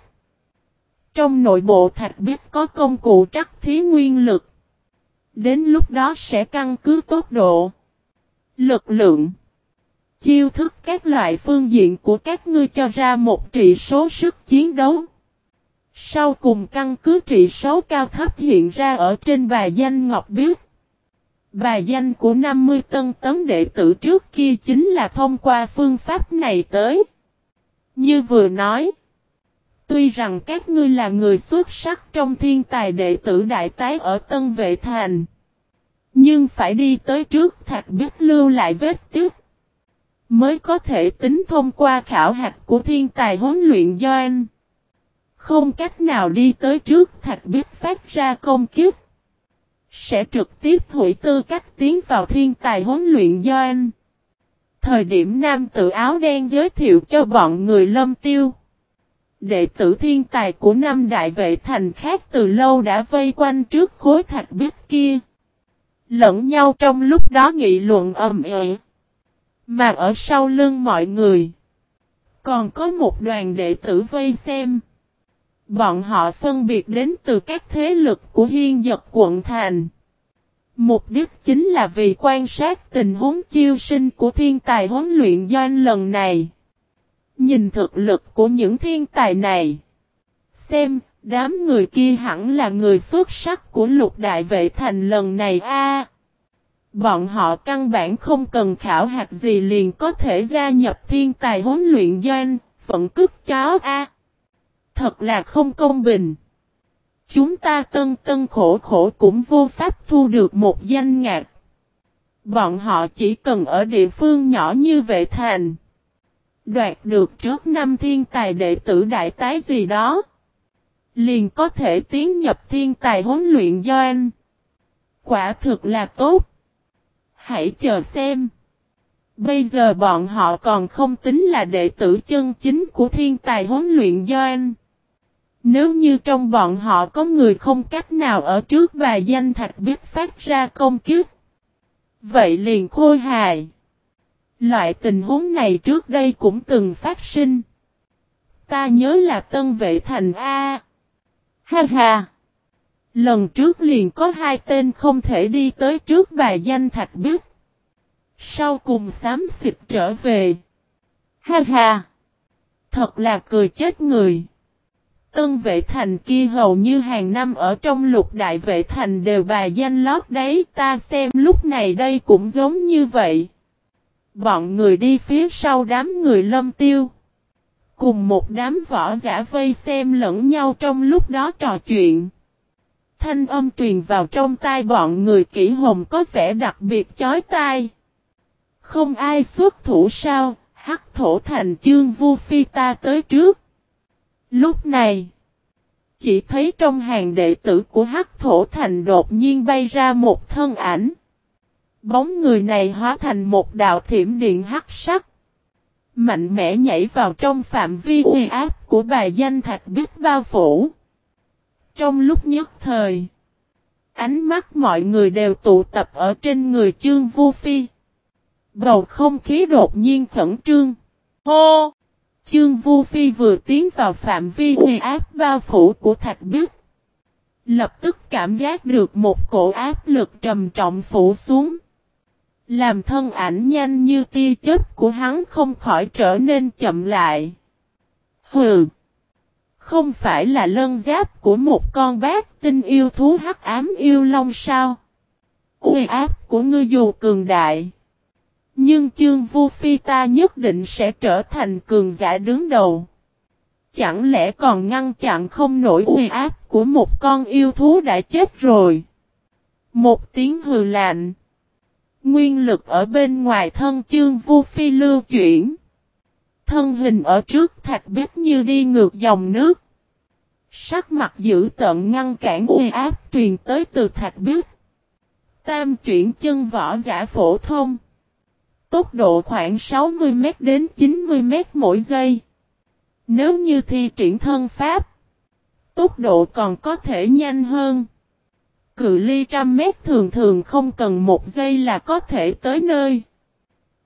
Trong nội bộ thạch bích có công cụ trắc thí nguyên lực. Đến lúc đó sẽ căn cứ tốc độ, lực lượng, chiêu thức các loại phương diện của các ngươi cho ra một trị số sức chiến đấu. Sau cùng căn cứ trị số cao thấp hiện ra ở trên bài danh Ngọc Biết. Bài danh của 50 tân tấn đệ tử trước kia chính là thông qua phương pháp này tới. Như vừa nói. Tuy rằng các ngươi là người xuất sắc trong thiên tài đệ tử đại tái ở Tân Vệ Thành. Nhưng phải đi tới trước thạch biết lưu lại vết tiếc. Mới có thể tính thông qua khảo hạch của thiên tài huấn luyện doanh. Không cách nào đi tới trước, thạch biết phát ra công kiếp. Sẽ trực tiếp hủy tư cách tiến vào thiên tài huấn luyện do anh Thời điểm nam tự áo đen giới thiệu cho bọn người lâm tiêu. Đệ tử thiên tài của năm đại vệ thành khác từ lâu đã vây quanh trước khối thạch biết kia. Lẫn nhau trong lúc đó nghị luận ầm ĩ. Mà ở sau lưng mọi người. Còn có một đoàn đệ tử vây xem. Bọn họ phân biệt đến từ các thế lực của hiên giật quận thành. Mục đích chính là vì quan sát tình huống chiêu sinh của thiên tài huấn luyện doanh lần này. Nhìn thực lực của những thiên tài này. Xem, đám người kia hẳn là người xuất sắc của lục đại vệ thành lần này a. bọn họ căn bản không cần khảo hạt gì liền có thể gia nhập thiên tài huấn luyện doanh, phận cướp chó a. Thật là không công bình. Chúng ta tân tân khổ khổ cũng vô pháp thu được một danh ngạc. Bọn họ chỉ cần ở địa phương nhỏ như vệ thành. Đoạt được trước năm thiên tài đệ tử đại tái gì đó. Liền có thể tiến nhập thiên tài huấn luyện do anh. Quả thực là tốt. Hãy chờ xem. Bây giờ bọn họ còn không tính là đệ tử chân chính của thiên tài huấn luyện do anh. Nếu như trong bọn họ có người không cách nào ở trước bà danh thạch biết phát ra công kiếp. Vậy liền khôi hài. Loại tình huống này trước đây cũng từng phát sinh. Ta nhớ là tân vệ thành A. Ha ha. Lần trước liền có hai tên không thể đi tới trước bà danh thạch biết. Sau cùng xám xịt trở về. Ha ha. Thật là cười chết người. Tân vệ thành kia hầu như hàng năm ở trong lục đại vệ thành đều bài danh lót đấy ta xem lúc này đây cũng giống như vậy. Bọn người đi phía sau đám người lâm tiêu. Cùng một đám võ giả vây xem lẫn nhau trong lúc đó trò chuyện. Thanh âm truyền vào trong tai bọn người kỹ hồng có vẻ đặc biệt chói tai. Không ai xuất thủ sao, hắc thổ thành chương vu phi ta tới trước. Lúc này, chỉ thấy trong hàng đệ tử của Hắc Thổ Thành đột nhiên bay ra một thân ảnh. Bóng người này hóa thành một đạo thiểm điện hắc sắc. Mạnh mẽ nhảy vào trong phạm vi uy áp của bài danh thạch biết bao phủ. Trong lúc nhất thời, ánh mắt mọi người đều tụ tập ở trên người chương vu phi. Bầu không khí đột nhiên khẩn trương. Hô! Chương Vu Phi vừa tiến vào phạm vi uy áp bao phủ của Thạch Bích. Lập tức cảm giác được một cổ áp lực trầm trọng phủ xuống. Làm thân ảnh nhanh như tia chớp của hắn không khỏi trở nên chậm lại. Hừ! Không phải là lân giáp của một con bát tinh yêu thú hắc ám yêu long sao? Uy áp của ngươi dù cường đại. Nhưng chương vu phi ta nhất định sẽ trở thành cường giả đứng đầu. Chẳng lẽ còn ngăn chặn không nổi uy áp của một con yêu thú đã chết rồi? Một tiếng hừ lạnh. Nguyên lực ở bên ngoài thân chương vu phi lưu chuyển. Thân hình ở trước thạch bích như đi ngược dòng nước. Sắc mặt dữ tận ngăn cản uy áp truyền tới từ thạch bích. Tam chuyển chân võ giả phổ thông. Tốc độ khoảng 60m đến 90m mỗi giây. Nếu như thi triển thân pháp, tốc độ còn có thể nhanh hơn. Cự ly trăm mét thường thường không cần một giây là có thể tới nơi.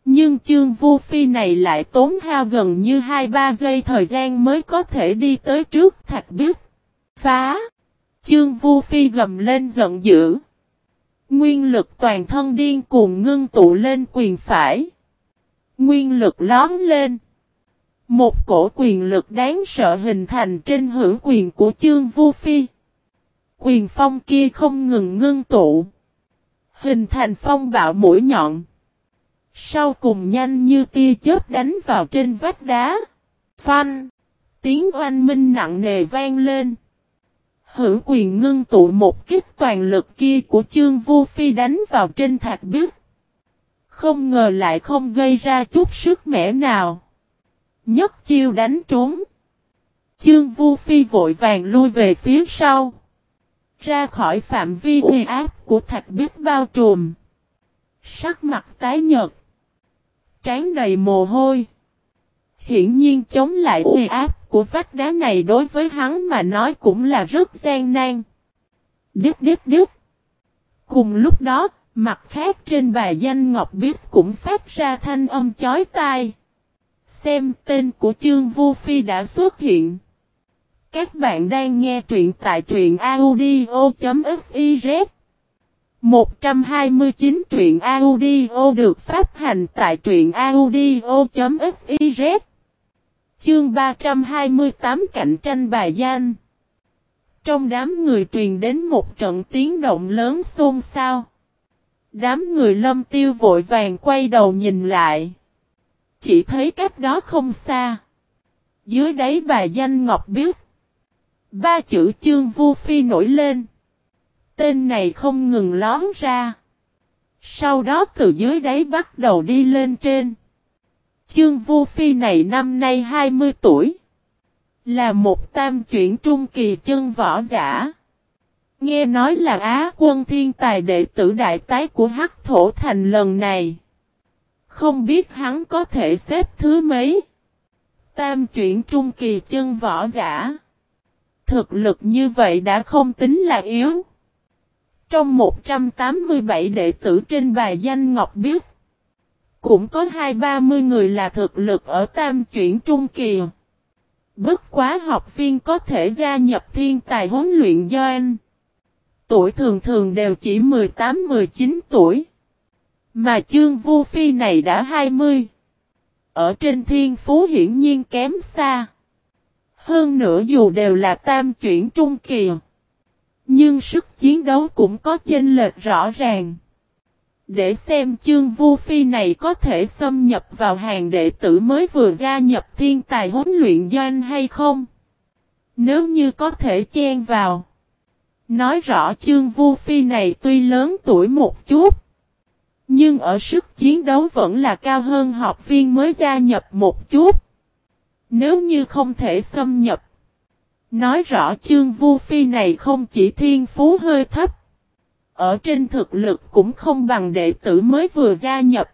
Nhưng chương vu phi này lại tốn hao gần như 2-3 giây thời gian mới có thể đi tới trước thạch biết. Phá! Chương vu phi gầm lên giận dữ. Nguyên lực toàn thân điên cuồng ngưng tụ lên quyền phải. Nguyên lực lón lên. Một cổ quyền lực đáng sợ hình thành trên hữu quyền của chương Vu Phi. Quyền phong kia không ngừng ngưng tụ. Hình thành phong bạo mũi nhọn. Sau cùng nhanh như tia chớp đánh vào trên vách đá. Phanh. Tiếng oanh minh nặng nề vang lên. Hữu quyền ngưng tụ một kích toàn lực kia của chương Vu Phi đánh vào trên thạch biết. Không ngờ lại không gây ra chút sức mẻ nào. Nhất chiêu đánh trúng. Chương Vu Phi vội vàng lui về phía sau. Ra khỏi phạm vi uy áp của thạch biết bao trùm. Sắc mặt tái nhợt. Trán đầy mồ hôi. Hiển nhiên chống lại uy áp của vách đá này đối với hắn mà nói cũng là rất gian nan. Điếp điếp điếp. Cùng lúc đó, mặt khác trên bài danh Ngọc Biết cũng phát ra thanh âm chói tai. Xem tên của Chương Vu Phi đã xuất hiện. Các bạn đang nghe truyện tại truyện audio.fiz 129 truyện audio được phát hành tại truyện audio.fiz Chương 328 cạnh tranh bài danh Trong đám người truyền đến một trận tiếng động lớn xôn xao. Đám người lâm tiêu vội vàng quay đầu nhìn lại. Chỉ thấy cách đó không xa. Dưới đáy bài danh ngọc biết. Ba chữ chương vu phi nổi lên. Tên này không ngừng lón ra. Sau đó từ dưới đáy bắt đầu đi lên trên. Chương Vu Phi này năm nay 20 tuổi. Là một tam chuyển trung kỳ chân võ giả. Nghe nói là Á quân thiên tài đệ tử đại tái của Hắc Thổ Thành lần này. Không biết hắn có thể xếp thứ mấy. Tam chuyển trung kỳ chân võ giả. Thực lực như vậy đã không tính là yếu. Trong 187 đệ tử trên bài danh Ngọc Biết, cũng có hai ba mươi người là thực lực ở tam chuyển trung kỳ. Bất quá học viên có thể gia nhập thiên tài huấn luyện do anh. Tuổi thường thường đều chỉ 18-19 tuổi. Mà chương vu phi này đã 20. Ở trên thiên phú hiển nhiên kém xa. Hơn nữa dù đều là tam chuyển trung kỳ. Nhưng sức chiến đấu cũng có chênh lệch rõ ràng. Để xem chương vu phi này có thể xâm nhập vào hàng đệ tử mới vừa gia nhập thiên tài huấn luyện doanh hay không. Nếu như có thể chen vào. Nói rõ chương vu phi này tuy lớn tuổi một chút. Nhưng ở sức chiến đấu vẫn là cao hơn học viên mới gia nhập một chút. Nếu như không thể xâm nhập. Nói rõ chương vu phi này không chỉ thiên phú hơi thấp. Ở trên thực lực cũng không bằng đệ tử mới vừa gia nhập.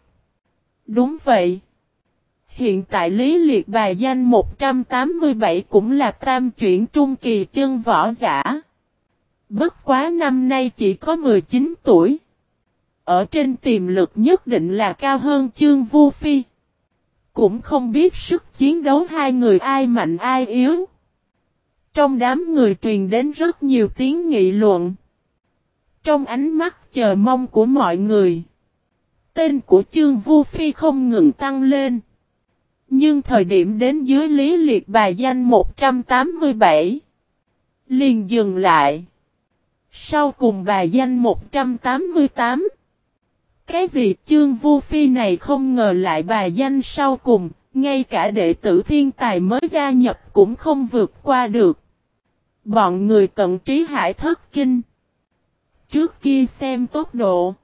Đúng vậy. Hiện tại Lý Liệt bài danh 187 cũng là tam chuyển trung kỳ chân võ giả. Bất quá năm nay chỉ có 19 tuổi. Ở trên tiềm lực nhất định là cao hơn Chương Vu Phi. Cũng không biết sức chiến đấu hai người ai mạnh ai yếu. Trong đám người truyền đến rất nhiều tiếng nghị luận. Trong ánh mắt chờ mong của mọi người. Tên của trương Vu Phi không ngừng tăng lên. Nhưng thời điểm đến dưới lý liệt bài danh 187. Liền dừng lại. Sau cùng bài danh 188. Cái gì trương vu phi này không ngờ lại bài danh sau cùng, ngay cả đệ tử thiên tài mới gia nhập cũng không vượt qua được. Bọn người cận trí hải thất kinh. Trước kia xem tốc độ.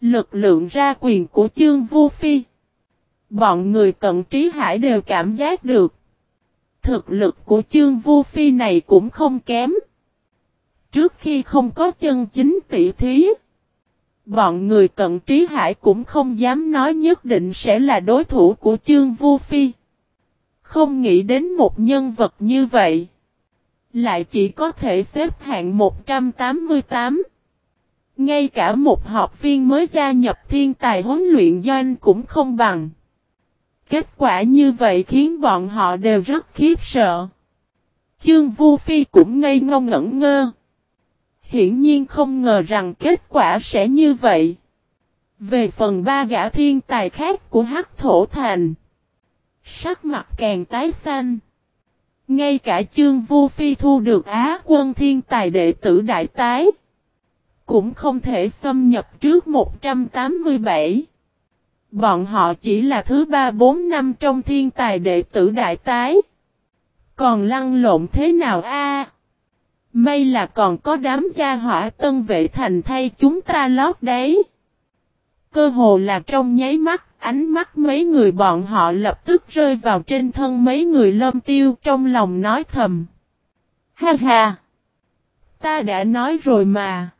Lực lượng ra quyền của chương vô phi. Bọn người cận trí hải đều cảm giác được. Thực lực của chương vô phi này cũng không kém. Trước khi không có chân chính tỷ thí. Bọn người cận trí hải cũng không dám nói nhất định sẽ là đối thủ của chương vô phi. Không nghĩ đến một nhân vật như vậy. Lại chỉ có thể xếp hạng 188. Ngay cả một học viên mới gia nhập thiên tài huấn luyện doanh cũng không bằng. Kết quả như vậy khiến bọn họ đều rất khiếp sợ. Chương Vu Phi cũng ngây ngông ngẩn ngơ. Hiển nhiên không ngờ rằng kết quả sẽ như vậy. Về phần ba gã thiên tài khác của Hắc Thổ Thành. Sắc mặt càng tái xanh. Ngay cả chương Vu Phi thu được Á quân thiên tài đệ tử đại tái. Cũng không thể xâm nhập trước 187. Bọn họ chỉ là thứ ba bốn năm trong thiên tài đệ tử đại tái. Còn lăn lộn thế nào a? May là còn có đám gia hỏa tân vệ thành thay chúng ta lót đấy. Cơ hồ là trong nháy mắt, ánh mắt mấy người bọn họ lập tức rơi vào trên thân mấy người lâm tiêu trong lòng nói thầm. Ha ha! Ta đã nói rồi mà.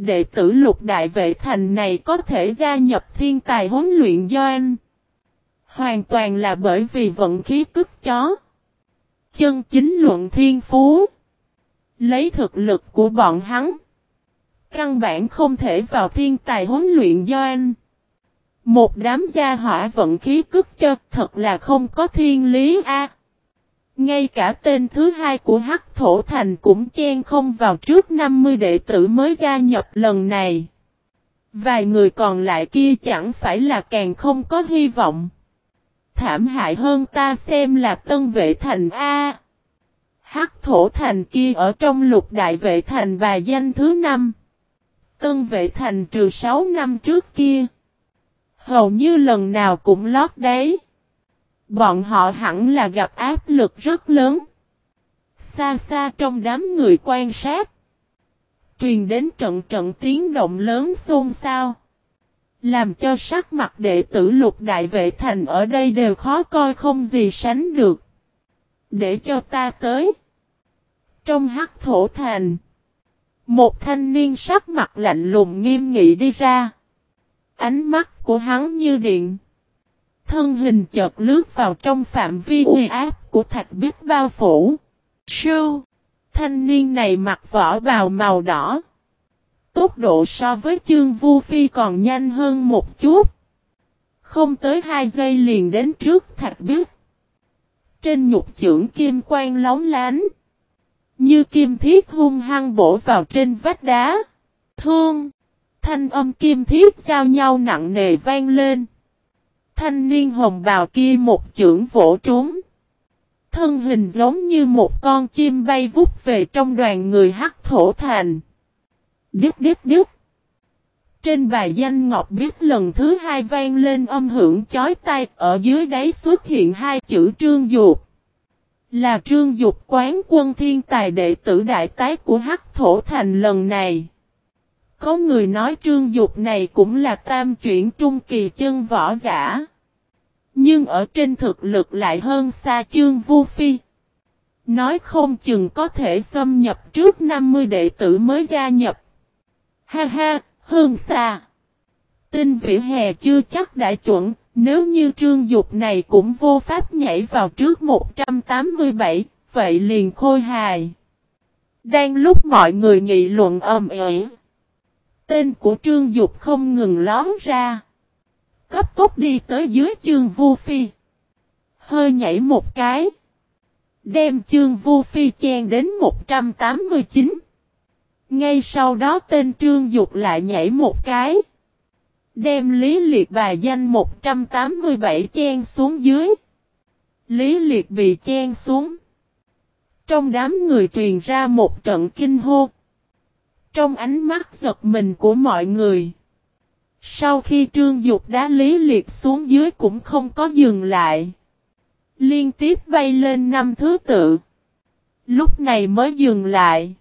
Đệ tử lục đại vệ thành này có thể gia nhập thiên tài huấn luyện doanh. Hoàn toàn là bởi vì vận khí cức chó. Chân chính luận thiên phú. Lấy thực lực của bọn hắn. Căn bản không thể vào thiên tài huấn luyện doanh. Một đám gia hỏa vận khí cức cho thật là không có thiên lý a. Ngay cả tên thứ hai của Hắc Thổ Thành cũng chen không vào trước 50 đệ tử mới gia nhập lần này. Vài người còn lại kia chẳng phải là càng không có hy vọng. Thảm hại hơn ta xem là tân vệ thành A. Hắc thổ thành kia ở trong lục đại vệ thành và danh thứ năm. Tân vệ thành trừ 6 năm trước kia. Hầu như lần nào cũng lót đấy. Bọn họ hẳn là gặp áp lực rất lớn. Xa xa trong đám người quan sát. Truyền đến trận trận tiếng động lớn xôn xao. Làm cho sắc mặt đệ tử lục đại vệ thành ở đây đều khó coi không gì sánh được. Để cho ta tới. Trong hắc thổ thành. Một thanh niên sắc mặt lạnh lùng nghiêm nghị đi ra. Ánh mắt của hắn như điện. Thân hình chợt lướt vào trong phạm vi uy áp của thạch biết bao phủ. Sưu. Thanh niên này mặc vỏ bào màu đỏ. Tốc độ so với chương vu phi còn nhanh hơn một chút. Không tới hai giây liền đến trước thạch biết. Trên nhục trưởng kim quang lóng lánh. Như kim thiết hung hăng bổ vào trên vách đá. Thương. Thanh âm kim thiết giao nhau nặng nề vang lên. Thanh niên hồng bào kia một chưởng vỗ trúng. Thân hình giống như một con chim bay vút về trong đoàn người hắc thổ thành. Điếp điếp điếp. Trên bài danh ngọc biết lần thứ hai vang lên âm hưởng chói tai, ở dưới đáy xuất hiện hai chữ trương dục. Là trương dục quán quân thiên tài đệ tử đại tái của hắc thổ thành lần này. Có người nói trương dục này cũng là tam chuyển trung kỳ chân võ giả. Nhưng ở trên thực lực lại hơn xa chương vu phi. Nói không chừng có thể xâm nhập trước 50 đệ tử mới gia nhập. Ha ha, hơn xa. Tinh vĩ hè chưa chắc đã chuẩn, nếu như trương dục này cũng vô pháp nhảy vào trước 187, vậy liền khôi hài. Đang lúc mọi người nghị luận ầm ĩ, tên của trương dục không ngừng lón ra. Cấp tốc đi tới dưới trương vu phi. Hơi nhảy một cái. Đem trương vu phi chen đến 189. Ngay sau đó tên trương dục lại nhảy một cái. Đem lý liệt bài danh 187 chen xuống dưới. Lý liệt bị chen xuống. Trong đám người truyền ra một trận kinh hô. Trong ánh mắt giật mình của mọi người. Sau khi trương dục đá lý liệt xuống dưới cũng không có dừng lại. Liên tiếp bay lên năm thứ tự. Lúc này mới dừng lại.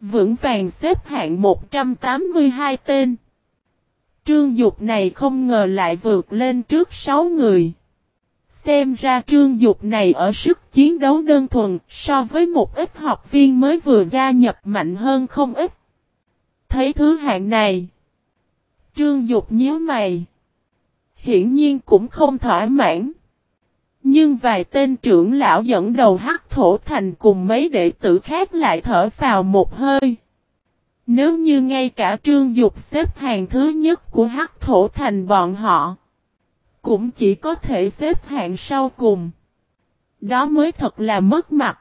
Vững vàng xếp hạng 182 tên. Trương Dục này không ngờ lại vượt lên trước 6 người. Xem ra trương dục này ở sức chiến đấu đơn thuần so với một ít học viên mới vừa gia nhập mạnh hơn không ít. Thấy thứ hạng này. Trương Dục nhíu mày. Hiển nhiên cũng không thỏa mãn. Nhưng vài tên trưởng lão dẫn đầu hắc thổ thành cùng mấy đệ tử khác lại thở vào một hơi. Nếu như ngay cả trương dục xếp hàng thứ nhất của hắc thổ thành bọn họ, cũng chỉ có thể xếp hạng sau cùng. Đó mới thật là mất mặt.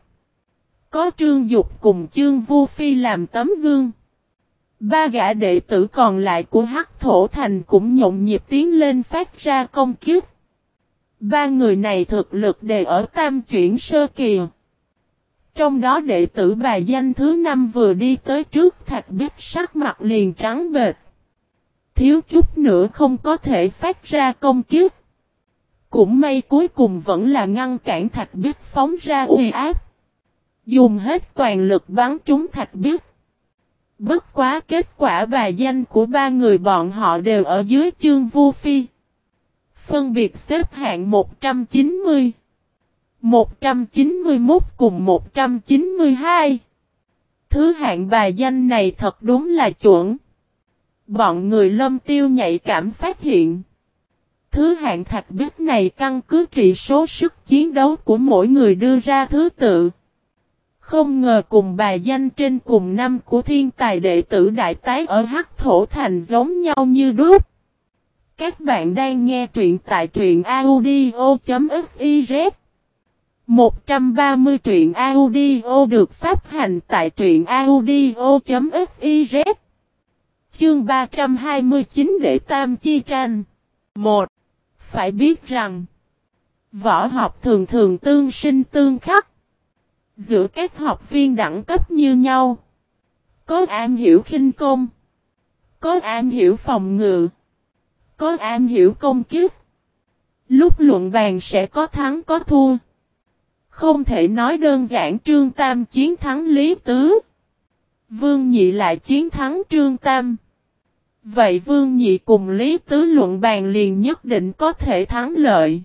Có trương dục cùng chương vu phi làm tấm gương. Ba gã đệ tử còn lại của Hắc Thổ Thành cũng nhộn nhịp tiến lên phát ra công kiếp. Ba người này thực lực đều ở tam chuyển sơ kỳ. Trong đó đệ tử bài danh thứ năm vừa đi tới trước thạch bích sắc mặt liền trắng bệt. Thiếu chút nữa không có thể phát ra công kiếp. Cũng may cuối cùng vẫn là ngăn cản thạch bích phóng ra uy áp. Dùng hết toàn lực bắn trúng thạch bích. Bất quá kết quả bài danh của ba người bọn họ đều ở dưới chương Vu Phi. Phân biệt xếp hạng 190, 191 cùng 192. Thứ hạng bài danh này thật đúng là chuẩn. Bọn người lâm tiêu nhạy cảm phát hiện. Thứ hạng thạch bích này căn cứ trị số sức chiến đấu của mỗi người đưa ra thứ tự. Không ngờ cùng bài danh trên cùng năm của thiên tài đệ tử đại tái ở Hắc Thổ Thành giống nhau như đúc. Các bạn đang nghe truyện tại truyện audio.fiz 130 truyện audio được phát hành tại truyện audio.fiz Chương 329 đệ tam chi tranh 1. Phải biết rằng, Võ học thường thường tương sinh tương khắc Giữa các học viên đẳng cấp như nhau Có am hiểu khinh công Có am hiểu phòng ngự Có am hiểu công kiếp Lúc luận bàn sẽ có thắng có thua không thể nói đơn giản Trương Tam chiến thắng Lý Tứ. Vương Nhị lại chiến thắng Trương Tam. Vậy Vương Nhị cùng Lý Tứ luận bàn liền nhất định có thể thắng lợi.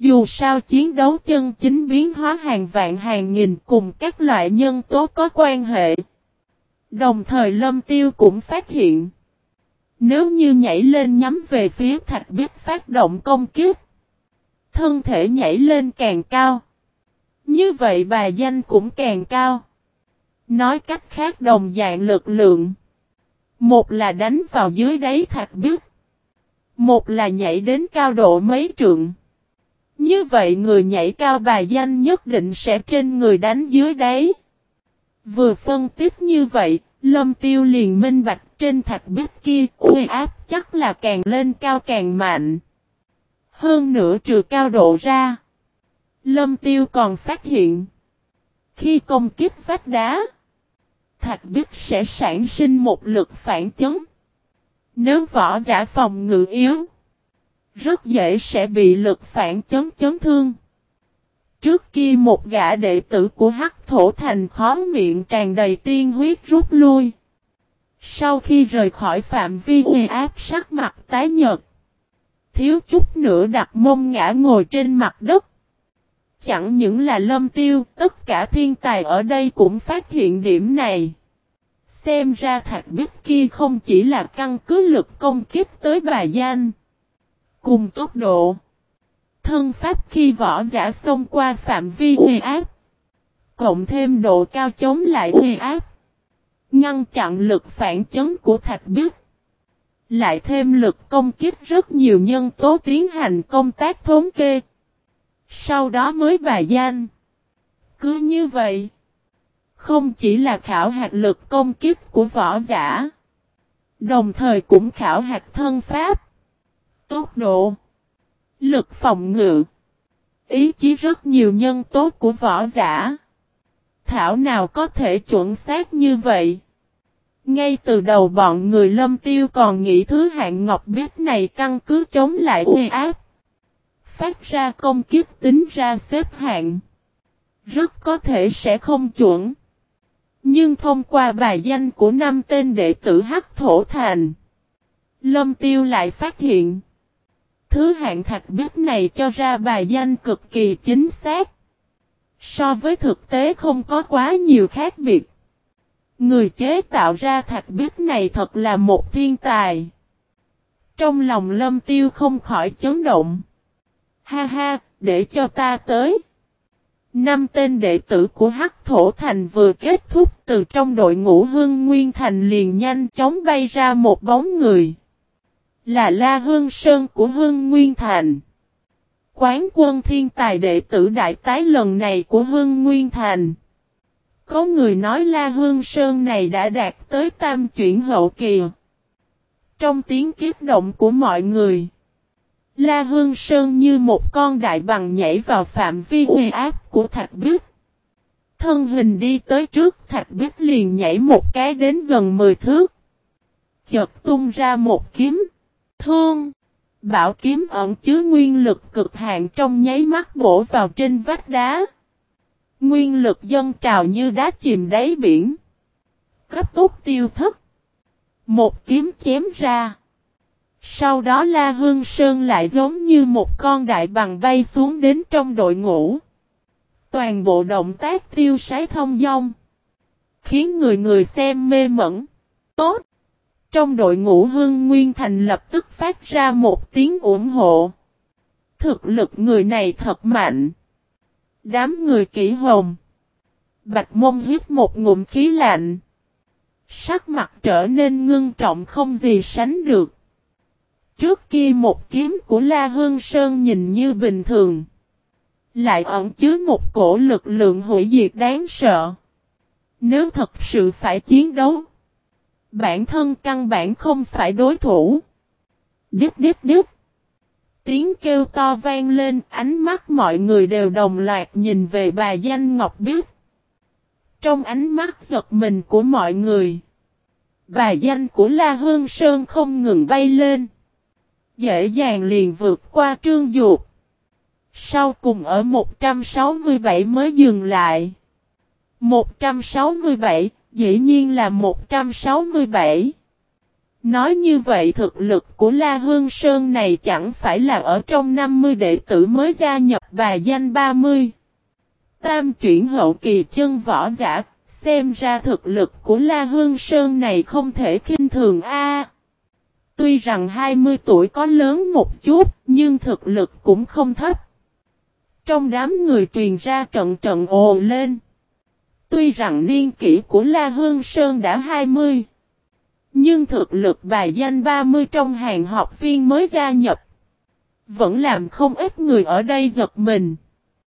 Dù sao chiến đấu chân chính biến hóa hàng vạn hàng nghìn cùng các loại nhân tố có quan hệ. Đồng thời Lâm Tiêu cũng phát hiện. Nếu như nhảy lên nhắm về phía thạch biết phát động công kiếp. Thân thể nhảy lên càng cao. Như vậy bà danh cũng càng cao. Nói cách khác đồng dạng lực lượng. Một là đánh vào dưới đáy thạch biết. Một là nhảy đến cao độ mấy trượng. Như vậy người nhảy cao bài danh nhất định sẽ trên người đánh dưới đáy. Vừa phân tích như vậy, lâm tiêu liền minh bạch trên thạch bích kia, uy áp chắc là càng lên cao càng mạnh. Hơn nữa trừ cao độ ra. Lâm Tiêu còn phát hiện. Khi công kích vách đá. Thạch bích sẽ sản sinh một lực phản chấn. Nếu võ giả phòng ngự yếu. Rất dễ sẽ bị lực phản chấn chấn thương. Trước kia một gã đệ tử của Hắc Thổ Thành khó miệng tràn đầy tiên huyết rút lui. Sau khi rời khỏi phạm vi uy áp sắc mặt tái nhợt. Thiếu chút nữa đặt mông ngã ngồi trên mặt đất. Chẳng những là lâm tiêu, tất cả thiên tài ở đây cũng phát hiện điểm này. Xem ra thạch bích kia không chỉ là căn cứ lực công kích tới bà danh. Cùng tốc độ. Thân pháp khi võ giả xông qua phạm vi uy áp. Cộng thêm độ cao chống lại uy áp. Ngăn chặn lực phản chấn của thạch bích. Lại thêm lực công kích rất nhiều nhân tố tiến hành công tác thống kê. Sau đó mới bài danh. Cứ như vậy. Không chỉ là khảo hạt lực công kích của võ giả. Đồng thời cũng khảo hạt thân pháp. Tốc độ. Lực phòng ngự. Ý chí rất nhiều nhân tố của võ giả. Thảo nào có thể chuẩn xác như vậy. Ngay từ đầu bọn người lâm tiêu còn nghĩ thứ hạng ngọc biết này căn cứ chống lại uy áp phát ra công kiếp tính ra xếp hạng. Rất có thể sẽ không chuẩn. Nhưng thông qua bài danh của năm tên đệ tử Hắc Thổ Thành, Lâm Tiêu lại phát hiện. Thứ hạng thạch biết này cho ra bài danh cực kỳ chính xác. So với thực tế không có quá nhiều khác biệt. Người chế tạo ra thạch biết này thật là một thiên tài. Trong lòng lâm tiêu không khỏi chấn động. Ha ha, để cho ta tới. Năm tên đệ tử của Hắc Thổ Thành vừa kết thúc từ trong đội ngũ Hưng Nguyên Thành liền nhanh chóng bay ra một bóng người. Là La Hương Sơn của Hương Nguyên Thành. Quán quân thiên tài đệ tử đại tái lần này của Hương Nguyên Thành. Có người nói La Hương Sơn này đã đạt tới tam chuyển hậu kỳ. Trong tiếng kiếp động của mọi người. La Hương Sơn như một con đại bằng nhảy vào phạm vi uy áp của Thạch Bích. Thân hình đi tới trước, Thạch Bích liền nhảy một cái đến gần 10 thước. Chợt tung ra một kiếm. Thương. Bảo kiếm ẩn chứa nguyên lực cực hạn trong nháy mắt bổ vào trên vách đá. Nguyên lực dân trào như đá chìm đáy biển. cấp tốc tiêu thất. Một kiếm chém ra. Sau đó La Hương Sơn lại giống như một con đại bằng bay xuống đến trong đội ngũ. Toàn bộ động tác tiêu sái thông dong. Khiến người người xem mê mẩn. Tốt! Trong đội ngũ Hương Nguyên Thành lập tức phát ra một tiếng ủng hộ. Thực lực người này thật mạnh. Đám người kỹ hồng. Bạch mông hít một ngụm khí lạnh. Sắc mặt trở nên ngưng trọng không gì sánh được. Trước kia một kiếm của La Hương Sơn nhìn như bình thường. Lại ẩn chứa một cổ lực lượng hủy diệt đáng sợ. Nếu thật sự phải chiến đấu. Bản thân căn bản không phải đối thủ. Điếp điếp điếp. Tiếng kêu to vang lên, ánh mắt mọi người đều đồng loạt nhìn về bà danh Ngọc Biết. Trong ánh mắt giật mình của mọi người, bà danh của La Hương Sơn không ngừng bay lên. Dễ dàng liền vượt qua trương dục. Sau cùng ở 167 mới dừng lại. 167, dĩ nhiên là 167. Nói như vậy thực lực của La Hương Sơn này chẳng phải là ở trong 50 đệ tử mới gia nhập và danh 30. Tam chuyển hậu kỳ chân võ giả, xem ra thực lực của La Hương Sơn này không thể khinh thường a. tuy rằng 20 tuổi có lớn một chút, nhưng thực lực cũng không thấp. Trong đám người truyền ra trận trận ồ lên. Tuy rằng niên kỷ của La Hương Sơn đã 20. Nhưng thực lực bài danh 30 trong hàng học viên mới gia nhập. Vẫn làm không ít người ở đây giật mình.